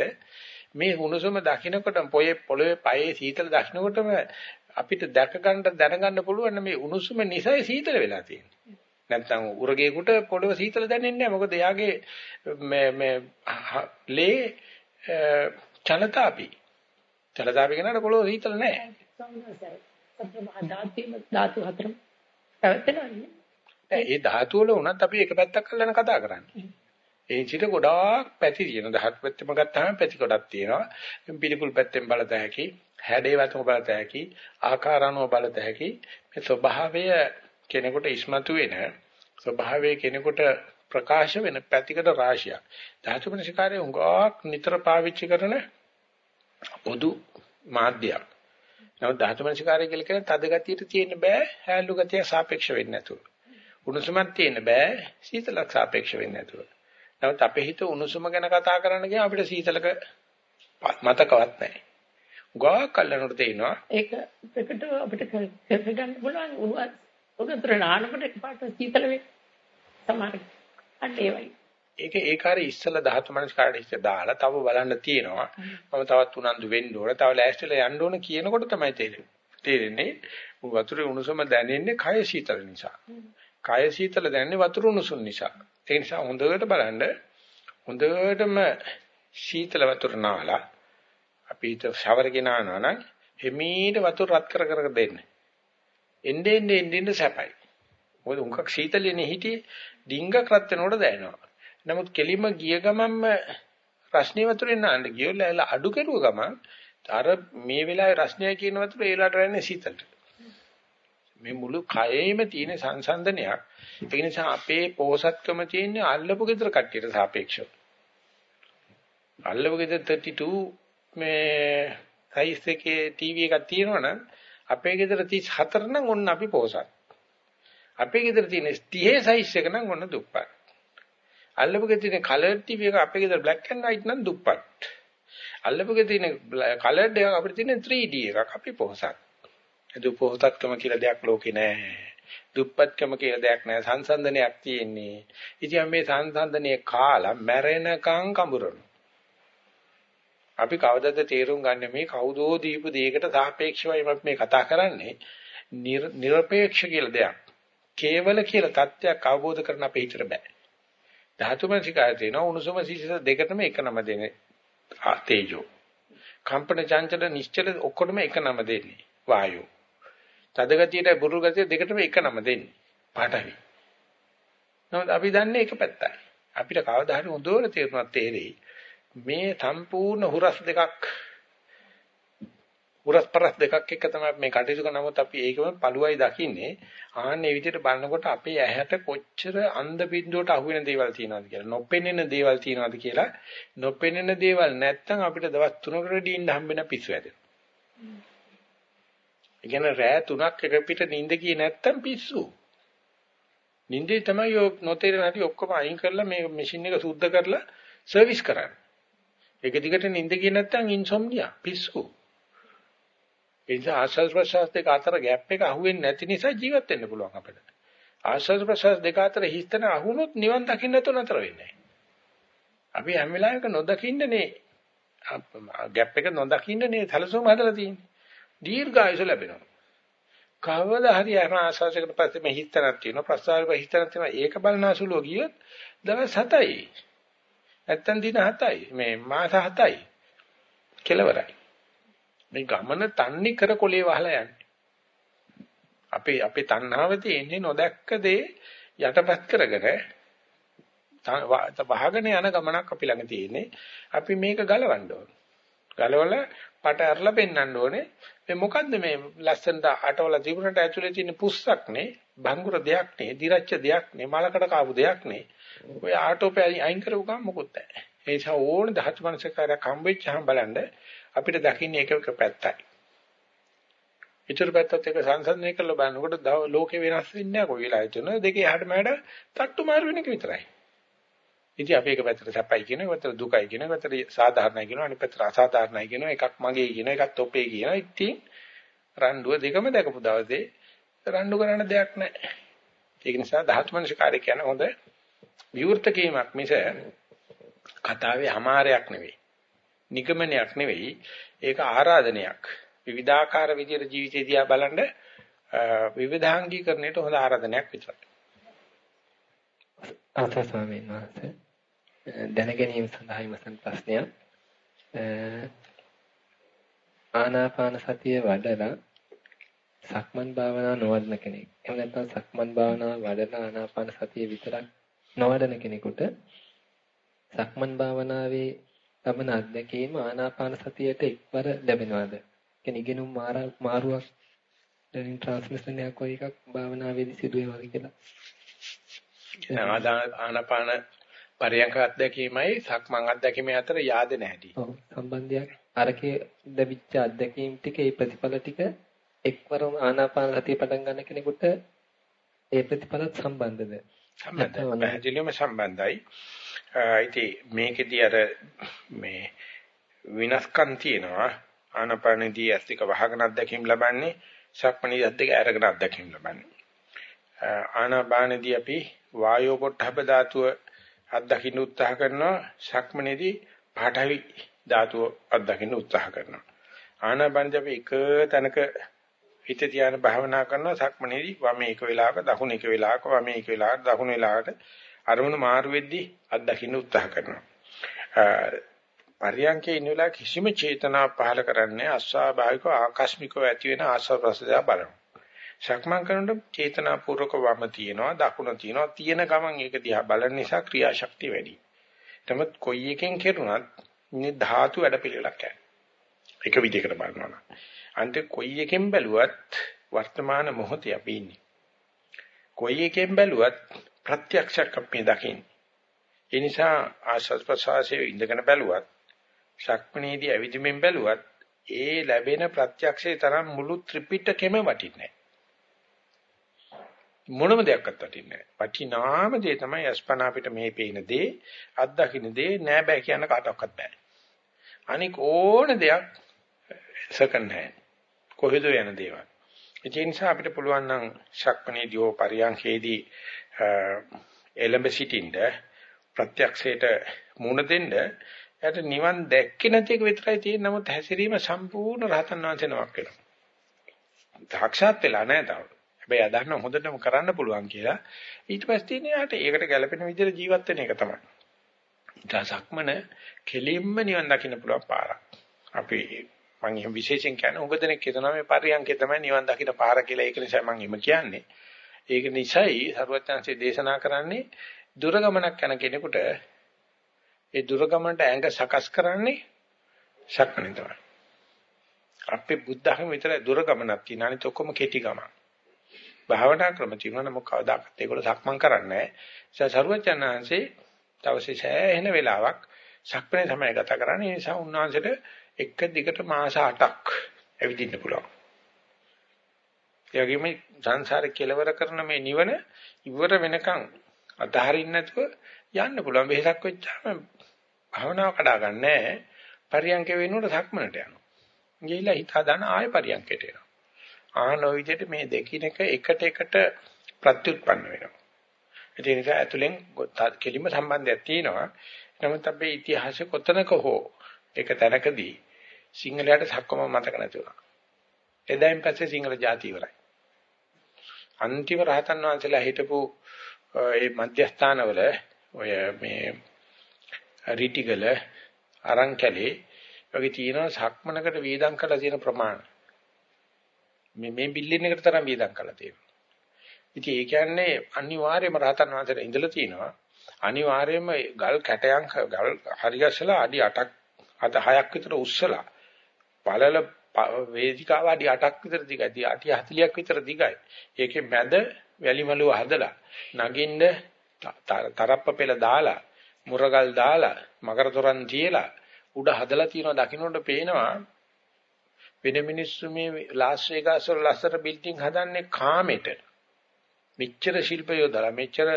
මේ උණුසුම දකින්නකොටම පොයේ පොළවේ পাයේ සීතල දකින්නකොටම අපිට දැක ගන්න දැනගන්න පුළුවන් මේ උණුසුම නිසයි සීතල වෙලා තියෙන්නේ. නැත්නම් උරගේකට පොළව සීතල දැනෙන්නේ නැහැ. මොකද එයාගේ මේ මේ ලේ චලතාපි. චලතාපි කියනකොට පොළව සීතල නැහැ. ධාතු හතරම පැවැත්වෙනවනේ. ඒ ධාතු වල උනත් අපි එක පැත්තක් අල්ලන කතා කරන්නේ. ඒ චිත ගොඩාක් පැති තියෙන ධාතු පැත්තම ගත්තාම පැති ගොඩක් තියෙනවා. පිළිකුල් පැත්තෙන් බලත හැකි, හැඩේ වතුම බලත හැකි, ආකාරණව බලත හැකි. මේ ස්වභාවය කෙනෙකුට ඉස්මතු වෙන ස්වභාවය කෙනෙකුට ප්‍රකාශ වෙන පැතිකඩ රාශියක්. ධාතු මනසිකාරයේ උඟාක් නිතර පාවිච්චි කරන පොදු මාධ්‍යයක්. නමුත් ධාතු මනසිකාරය කියලා කියන්නේ තද ගතියට තියෙන්න බෑ හැලු ගතිය සාපේක්ෂ වෙන්නේ නැතුව. උණුසුමක් තියෙන්න බෑ සීතලක් සාපේක්ෂ වෙන්නේ නැතුව. නමුත් අපේ හිත උණුසුම ගැන කතා කරන්න ගියාම අපිට සීතලක මතකවත් නැහැ. ගා කල්ලනට තේිනවා. ඒක ප්‍රකට අපිට කරගන්න පුළුවන් උණුවත් උණුතර නානකට එකපාරට සීතල වෙයි. සමහර අන්න ඒ වගේ. ඒක ඒක හරි ඉස්සලා ධාතු මනස්කාරට ඉස්ස දාලා තව බලන්න තියෙනවා. මම තවත් උනන්දු වෙන්න ඕන. තව ලෑස්තිලා යන්න ඕන කියනකොට තමයි තේරෙන්නේ. තේරෙන්නේ වතුරේ උණුසුම දැනෙන්නේ කය සීතල නිසා. කය සීතල දැනෙන්නේ වතුර උණුසුම් නිසා. ඒ නිසා හොඳට බලන්න හොඳටම සීතල වතුර නාලා අපි හිත ෂවර් ගෙනානවා නම් හිමීට වතුර රත් කර කර දෙන්න. එන්නේ එන්නේ එන්නේ සැපයි. මොකද උන්කක් සීතලෙනේ හිටියේ ඩිංගක් රත් වෙනකොට දැනෙනවා. නමුත් කෙලිම ගිය ගමන්ම රස්නේ වතුරෙන් නාන්න ගියොත් එල අඩු කෙරුව ගමන් අර මේ වෙලාවේ රස්නේ කියන වතුර ඒ වෙලාවට රැන්නේ සීතලට. මේ මුළු කයෙම තියෙන සංසන්දනයක්. ඒ නිසා අපේ පෝසත්කම තියෙන්නේ අල්ලපු ගෙදර කට්ටියට සාපේක්ෂව. අල්ලපු ගෙදර 32 මේ සයිස් එකේ ටීවී එකක් තියෙනවනම් අපේ ගෙදර 34 නම් ඔන්න අපි පෝසත්. අපේ ගෙදර තියෙන 30 සයිස් එක නම් ඔන්න දුප්පත්. අල්ලපු ගෙදර තියෙන කලර් ටීවී එක අපේ ගෙදර බ්ලැක් ඇන්ඩ් වයිට් නම් දුප්පත්. අල්ලපු ගෙදර තියෙන කලර්ඩ් එක අපිට තියෙන 3D එකක් අපි පොහසත්. ඒ පොහසත්කම කියලා දෙයක් ලෝකේ නැහැ. දුප්පත්කම කියලා දෙයක් නැහැ. සංසන්දනයක් තියෙන්නේ. ඉතින් මේ සංසන්දනයේ කාලා මැරෙනකන් කඹරනවා. අපි කවදද තේරුම් ගන්න මේ කවුදෝ දීපු දෙයකට සාපේක්ෂවයි මේ කතා කරන්නේ. නිර්පේක්ෂ කියලා දෙයක්. කේවල කියලා தත්ත්වයක් අවබෝධ කරන්න අපේ හිතට බෑ. ධාතු මනසිකාය තියෙනවා උණුසුම සිසිල දෙකටම එක නම දෙන්නේ. තේජෝ. කම්පන චංචල නිශ්චල ඔක්කොටම එක නම දෙන්නේ. වායෝ. තද ගතියට බුරුල් ගතිය දෙකටම එක නම දෙන්නේ. පාඨවි. නමුත් අපි දන්නේ එක පැත්තයි. අපිට කවදා හරි හොඳට තේරුණා තේරෙයි. මේ සම්පූර්ණ හුරස් දෙකක් හුරස් පරස් දෙකක් එක තමයි මේ කටයුතු කරන නමුත් අපි ඒකම පළුවයි දකින්නේ ආන්නේ විදිහට බලනකොට අපේ ඇහැට කොච්චර අන්ධ බින්දුවට අහු වෙන දේවල් තියෙනවද කියලා නොපෙනෙන දේවල් තියෙනවද කියලා නොපෙනෙන දේවල් නැත්තම් අපිට දවස් 3කට වැඩි ඉන්න හම්බෙන පිස්සු හැදෙනවා. ඒ කියන්නේ රෑ 3ක් එක පිට නිින්ද ගියේ නැත්තම් පිස්සු. නිින්දේ තමයි ඔය නොතේරෙන හැටි ඔක්කොම අයින් කරලා මේ මැෂින් එක සුද්ධ කරලා සර්විස් කරන්නේ. ඒක දිගට නිින්ද ගියේ නැත්තම් ඉන්සොම්නියා පිස්සු. ඒ නිසා ආශ්වාස ප්‍රශ්වාස දෙක අතර ગેප් එක අහුවෙන්නේ නැති නිසා ජීවත් වෙන්න පුළුවන් අපිට. ආශ්වාස ප්‍රශ්වාස දෙක අතර හිස්තන අහුනොත් නිවන් දකින්න නැතුව නතර වෙන්නේ අපි හැම වෙලාවෙක නොදකින්නනේ ગેප් එක නොදකින්නනේ සැලසුම හදලා තියෙන්නේ. දීර්ඝායුෂ ලැබෙනවා. කවදා හරි යන ආශ්වාසයකට පස්සේ මේ හිස්තනක් තියෙනවා ප්‍රශ්වාසයක හිස්තනක් තියෙනවා ඒක බලනාසුලුව ගියොත් දවස් 7යි. නැත්තම් දින 7යි. මේ මාස 7යි. කෙලවරයි. මේ ගමන තන්නේ කර කොලේ වහලා යන්නේ. අපේ අපේ තණ්හාව තියෙන්නේ නොදැක්ක දේ යටපත් කරගෙන වහගෙන යන ගමනක් අපි ළඟ තියෙන්නේ. අපි මේක ගලවන්න ඕන. ගලවලා පට අරලා පෙන්වන්න ඕනේ. මේ මොකද්ද මේ ලස්සනට අටවල තිබුණට ඇතුලේ තියෙන පුස්සක් නේ, භංගුර දෙයක් නේ, දිරච්ච දෙයක් නේ, මලකට කාපු දෙයක් නේ. ඔය ආටෝපේ අයින් කරපු ගමන් මොකුත් නැහැ. ඒ නිසා ඕන දහතු මනසකාරයක් හම්බෙච්චහම බලන්න අපිට දකින්නේ එක එක පැත්තයි. ඊටර පැත්තත් එක සංසන්දනය කරලා බලනකොට ලෝකේ වෙනස් වෙන්නේ නැහැ කොයි වෙලාවෙත් වෙන දෙකේ එහාට මෙහාට තට්ටු මාරු වෙන එක විතරයි. ඉතින් අපි එක පැත්තට සැපයි කියන එක පැත්තට දුකයි කියන එක පැත්තට සාධාරණයි කියන අනිත් පැත්තට අසාධාරණයි කියන එකක් මගේ කියන එකක් තොපේ කියන ඉතින් රණ්ඩුව දෙකම දැකපු දවසේ රණ්ඩු කරන්න දෙයක් නැහැ. ඒක නිසා ධාතු මනසිකාරය කියන හොඳ විවෘත කීමක් මිස කතාවේ හැමාරයක් නෙවෙයි. නිගමනයක් නෙවෙයි. ඒක ආරාධනයක්. විවිධාකාර විදියට ජීවිතය දිහා බලනද විවිධාංගීකරණයට හොඳ ආරාධනයක් විතරයි. ආතා ස්වාමීන් වහන්සේ. දැන ගැනීම සඳහා විමසන ප්‍රශ්නය ආනාපාන සතිය වඩලා සක්මන් භාවනා නොවඩන කෙනෙක් එහෙම නැත්නම් සක්මන් භාවනා වඩලා ආනාපාන සතිය විතරක් නොවඩන කෙනෙකුට සක්මන් භාවනාවේ ලබන අත්දැකීම ආනාපාන සතියට එක්වර ලැබෙනවද? කියන්නේ ඉගෙනුම් මාරුවක් දැනින් ට්‍රාන්ස්මිෂන් එකක් වගේ එකක් භාවනාවේදී සිදුවේ වගේ කියලා. ආනාපාන පරියන්ක අත්දැකීමයි සක්මන් අත්දැකීමේ අතර yaad නැහැටි. ඔව් සම්බන්ධයක් අරකේ ලැබිච්ච අත්දැකීම් ටික ඒ ප්‍රතිඵල ටික එක්වරම ආනාපාන සතිය පටන් ගන්න කෙනෙකුට ඒ ප්‍රතිඵලත් සම්බන්ධද? සම්බන්ධයි. පැහැදිලිවම සම්බන්ධයි. ඉතින් මේකෙදී අර මේ විනාශකම් තියෙනවා. ආනාපානදී ඇස් දෙක වහගෙන අත්දැකීම් ලබන්නේ, සක්මණේ ඇස් දෙක අරගෙන අත්දැකීම් ලබන්නේ. ආනාපානදී අපි වායෝ පොට්ටහබ ධාතුව අත්දකින්න උත්සාහ කරනවා. සක්මණේදී පාඨවි ධාතුව අත්දකින්න උත්සාහ කරනවා. ආනාපානදී අපි එක තැනක හිත තියාන භාවනා කරනවා සක්මනේදී වම එක වෙලාවක දකුණ එක වෙලාවක වම එක වෙලාවක දකුණ වෙලාවට අරමුණු මාරු වෙද්දී අත්දකින්න උත්සාහ කරනවා. පරියන්කේ ඉන්න වෙලාව කිසිම චේතනාවක් පහල කරන්නේ අස්වාභාවිකව ආකස්මිකව ඇති වෙන ආස්වාද ප්‍රසදා බලනවා. සක්මන් කරනකොට චේතනාපූර්වක වම තියෙනවා දකුණ තියෙනවා තියෙන ගමන් ඒක දිහා බලන නිසා ක්‍රියාශක්තිය වැඩි. නමුත් කොයි එකෙන් කෙරුණත් මේ ධාතු වැඩ පිළිවෙලක් යනවා. එක විදිහකට බලනවා. අන්තිම කොයි එකෙන් බැලුවත් වර්තමාන මොහොතේ අපි ඉන්නේ. කොයි එකෙන් බැලුවත් ප්‍රත්‍යක්ෂයක් අපි දකින්නේ. ඒ නිසා ආස්වාද ප්‍රසවාසයේ ඉඳගෙන බැලුවත් ශක්මණේදී ඇවිදින්මින් බැලුවත් ඒ ලැබෙන ප්‍රත්‍යක්ෂේ තරම් මුළු ත්‍රිපිටකෙම වටින්නේ මොනම දෙයක්වත් වටින්නේ නැහැ. වටිනාම දේ තමයි අස්පනා අපිට මේ පේන දේ, අත්දකින්න දේ නෑ බෑ කියන කාටවත් බෑ. අනික ඕන දෙයක් සෙකන්ඩ් හෑන්ඩ්. කොහෙද යන දේවල්. ඒ නිසා අපිට පුළුවන් නම් ශක්මණේදී හෝ පරියන්ඛේදී එළඹ සිටින්න ප්‍රත්‍යක්ෂයට මුණ දෙන්න එයාට නිවන් දැක්කේ නැති එක විතරයි තියෙන්නේ නමුත් හැසිරීම සම්පූර්ණ රහතන් වහන්සේ නමක් වෙනවා. සාක්ෂාත් වෙලා නැහැ තාම. හැබැයි අදන්න හොඳටම කරන්න පුළුවන් කියලා ඊට පස්සේ තියෙන යාට ඒකට ගැළපෙන විදිහට ජීවත් වෙන එක තමයි. ඊට කෙලින්ම නිවන් දකින්න පුළුවන් පාරක්. අපි මම එහෙම විශේෂයෙන් කියන්නේ උග දෙනෙක් කියනවා මේ පරියන්කේ තමයි නිවන් දකින්න පාර කියලා ඒක නිසා මම එහෙම කියන්නේ. ඒක නිසායි සරුවත්යන්සේ දේශනා කරන්නේ දුර ගමනක් යන කෙනෙකුට ඒ දුර ගමනට ඇඟ සකස් කරන්නේ ශක්මණේ තමයි. අපේ බුද්ධ ධර්ම විතර දුර ගමනක් තියෙන අනිත ඔක්කොම කෙටි ගමන. භාවනා ක්‍රම තියෙනවා නම් කවදාකත් ඒගොල්ලෝ සක්මන් කරන්නේ නැහැ. සරුවත්යන්හන්සේ දවසේ සෑහෙන වෙලාවක් ශක්මණේ තමයි ගත කරන්නේ. ඒ නිසා උන්වහන්සේට එක දිගට මාස 8ක් ඇවිදින්න පුළුවන්. ඒ වගේම සංසාරේ කෙලවර කරන මේ නිවන ඉවර වෙනකන් අතහරින්න නැතුව යන්න පුළුවන්. වෙහසක් වෙච්චාම භවනාව කඩා ගන්නෑ. පරියන්ක වෙනුවට සක්මනට යනවා. ගිහිලා හිත හදාන ආය පරියන්කයට එනවා. ආන ඔය විදිහට මේ දෙකිනක එකට එකට ප්‍රත්‍යুৎපන්න වෙනවා. ඒ නිසා ඇතුලෙන් කෙලිම සම්බන්ධයක් තියෙනවා. නමුත් අපේ ඉතිහාසෙ කොතනක හෝ එක තැනකදී සිංහලයට සක්කම මතක නැති වුණා. එදායින් පස්සේ සිංහල ජාති ඉවරයි. අන්තිම රහතන් වහන්සේලා හිටපු ඒ මධ්‍යස්ථානවල ඔය මේ රිටිගල අරංකලේ වගේ තියෙනවා සක්මනකට වේදම් කරලා තියෙන ප්‍රමාණය. මේ මේ බිල්ඩින් එකට තරම් වේදම් කරලා තියෙනවා. ඉතින් ඒ කියන්නේ අනිවාර්යයෙන්ම රහතන් වහන්සේලා ඉඳලා තියෙනවා. අනිවාර්යයෙන්ම ගල් කැටයන් ගල් හරියසලා අඩි 8ක් අද 6ක් විතර උස්සලා පළල වේදිකාව අඩි 8ක් විතර දිගයි. අඩි 40ක් විතර දිගයි. ඒකේ මැද වැලි මලුව හදලා නගින්න තරප්ප පෙළ දාලා මුරගල් දාලා මකර තොරන් තියලා උඩ හදලා තියෙනවා දකින්නට පේනවා වෙන මිනිස්සු මේ ලාස් වේගාස් වල ලස්සර බිල්ඩින් හදන්නේ කාමෙට මෙච්චර ශිල්ප යොදලා මෙච්චර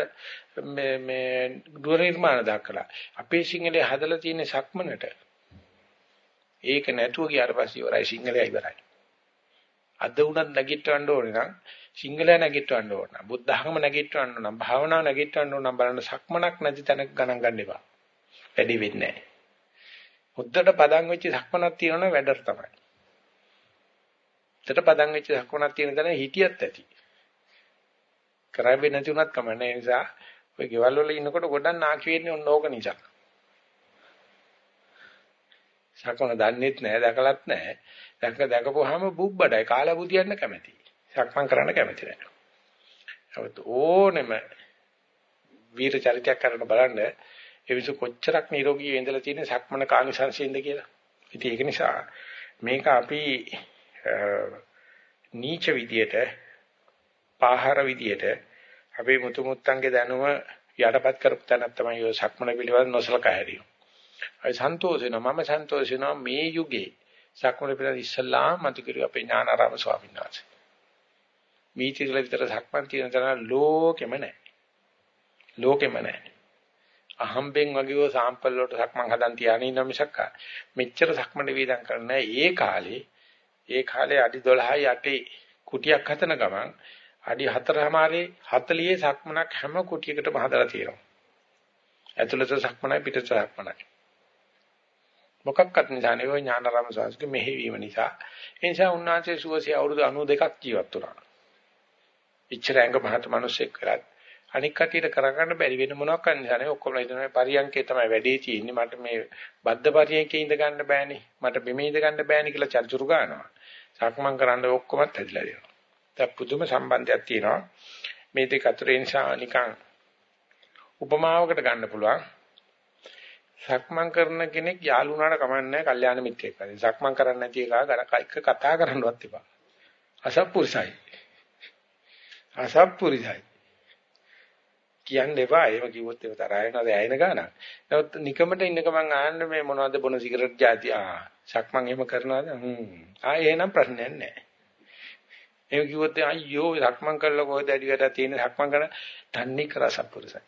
මේ මේ දුර නිර්මාණ දක්කලා අපේ සිංහලේ හදලා තියෙන සක්මනට ඒක නැතුව ගියාට පස්සේ ඉවරයි සිංහලයා ඉවරයි. අද උනත් නැගිටවන්න ඕනේ නම් සිංහලයා නැගිටවන්න ඕන. බුද්ධ ධර්ම නැගිටවන්න ඕන. භාවනාව නැගිටවන්න ඕන. බලන්න සක්මනක් නැති තැනක ගණන් ගන්න එපා. වැඩි වෙන්නේ නැහැ. මුද්දට පදන් වෙච්ච සක්මනක් තියෙනවනේ වැඩර තමයි. මුද්දට පදන් වෙච්ච සක්මනක් තියෙන තැන හිටියත් ඇති. කරන්නේ නැති උනත් කමන්නේ නිසා ඔය ගෙවල් වල ඉන්නකොට ගොඩක් නාකි වෙන්නේ ඔන්න ඕක නිසා. සක්මන දන්නේත් නැහැ දැකලත් නැහැ. දැක දැකපුවාම බුබ්බඩයි කාලා බුදියන්න කැමති. සක්මන් කරන්න කැමති නැහැ. අවුත් ඕනෙම වීර චරිතයක් කරන්න බලන්න ඒ විසු කොච්චරක් නිරෝගී වෙඳලා තියෙන සක්මන කානිසංසින්ද කියලා. ඉතින් ඒක නිසා මේක අපි නීච විදියට පාහර විදියට අපේ මුතු මුත්තන්ගේ දැනුම යටපත් කරපු තැනක් තමයි ඔය සක්මන පිළිවෙල නොසලකා හැරීම. අය සන්තෝෂ වෙනවා. මම සන්තෝෂ වෙනවා මේ යුගයේ සක්මණ පිළිබඳ ඉස්ලාම් මත කිරුව අපේ ඥානාරාම ස්වාමීන් වහන්සේ. මීතිකල විතර සක්මන් තියෙන තරම් ලෝකෙම නැහැ. ලෝකෙම නැහැ. අහම්බෙන් වගේව සාම්පල් වලට සක්මන් හදන් තියාගෙන ඉන්න මිසක් මෙච්චර සක්මන් වේදම් කරන්නේ ඒ කාලේ ඒ කාලේ අඩි 12යි 8 කුටියක් හතන ගමන් අඩි 4මාරේ 40 සක්මනක් හැම කුටියකටම හදලා තියෙනවා. ඇතුළත සක්මනයි පිටත සක්මනයි. මොකක්වත් නිසා නෙවෙයි ඥානාරාම සාස්ත්‍රික මෙහෙවීම නිසා. ඒ නිසා උන්වහන්සේ සුවසේ අවුරුදු 92ක් ජීවත් වුණා. ඉච්ඡර ඇඟ මහත් මිනිස්සෙක් කරත් අනික් කටියට කරගන්න බැරි වෙන මොනවක් නිසා නෙවෙයි ඔක්කොම හිතනවා පරියන්කේ තමයි වැඩේ තියෙන්නේ. මට මේ බද්ද පරියන්කේ ඉඳ ගන්න බෑනේ. මට බෙමේ ඉඳ ගන්න බෑනේ කියලා චර්චුරු ගන්නවා. සක්මන් කරන්න ඔක්කොමත් ඇදලා දෙනවා. දැන් පුදුම සම්බන්ධයක් තියෙනවා. මේ දෙක අතර නිසා නිකන් උපමාවකට ගන්න පුළුවන්. සක්මන් කරන කෙනෙක් යාළු වුණාට කමන්නේ නැහැ කල්යාණ මිත්‍රයෙක් වගේ. සක්මන් කරන්නේ නැති එක එක කතා කරන්නවත් එපා. අසත්පුරුසයි. අසත්පුරුසයි. කියන්න එපා. එහෙම කිව්වොත් ඒක තරහ වෙනවා දැයින ගානක්. නමුත් නිකමට ඉන්නක මං ආන්න මේ මොනවද බොන සිගරට් જાති ආ සක්මන් එහෙම කරනවාද? හ්ම්. ආ එහෙනම් ප්‍රශ්නයක් නැහැ. එහෙම කිව්වොත් අයියෝ සක්මන් කළා කොහෙද ඇඩි වැඩ තියෙන සක්මන් කරන තන්නේ කර සත්පුරුසයි.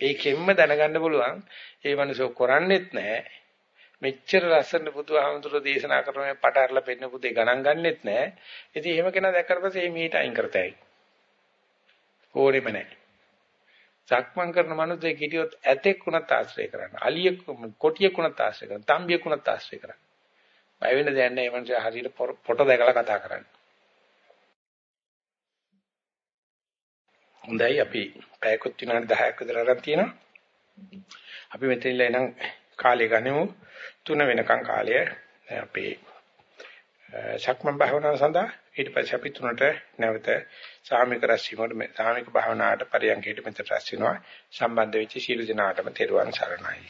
ඒකෙන්ම දැනගන්න පුළුවන් ඒ මනුස්සය කරන්නේත් නැහැ. මෙච්චර ලස්සන බුදුහාමුදුරෝ දේශනා කරන මේ පට අරලා පෙන්න පුතේ ගණන් ගන්නෙත් නැහැ. ඉතින් එහෙම කෙනා දැක්කට පස්සේ මේ මීට අයින් කරතයි. ඕනෙම නැහැ. සක්මන් කරන මනුස්සයෙක් හිටියොත් ඇතෙක් උනත් ආශ්‍රය කරන්න. අලියෙක් කොටියෙක් උනත් ආශ්‍රය කරන්න. තම්බියෙක් උනත් ආශ්‍රය කරන්න. බය වෙන්න දෙයක් නැහැ. මේ මනුස්සයා හරියට පොට දැකලා කතා කරන්නේ. හොඳයි අපි පැයකොත් විනාඩි 10ක් විතර අරන් තියෙනවා. අපි මෙතන ඉඳලා එනම් කාලය ගනිමු. තුන වෙනකන් කාලය අපේ සක්මන් භාවනාව සඳහා ඊට පස්සේ අපි තුනට නැවත සාමික රැස්වීමට සාමික භාවනාවට පරියන්කයට මෙතන රැස් වෙනවා. සම්බන්ධ වෙච්ච සීල දිනාටම තෙරුවන් සරණයි.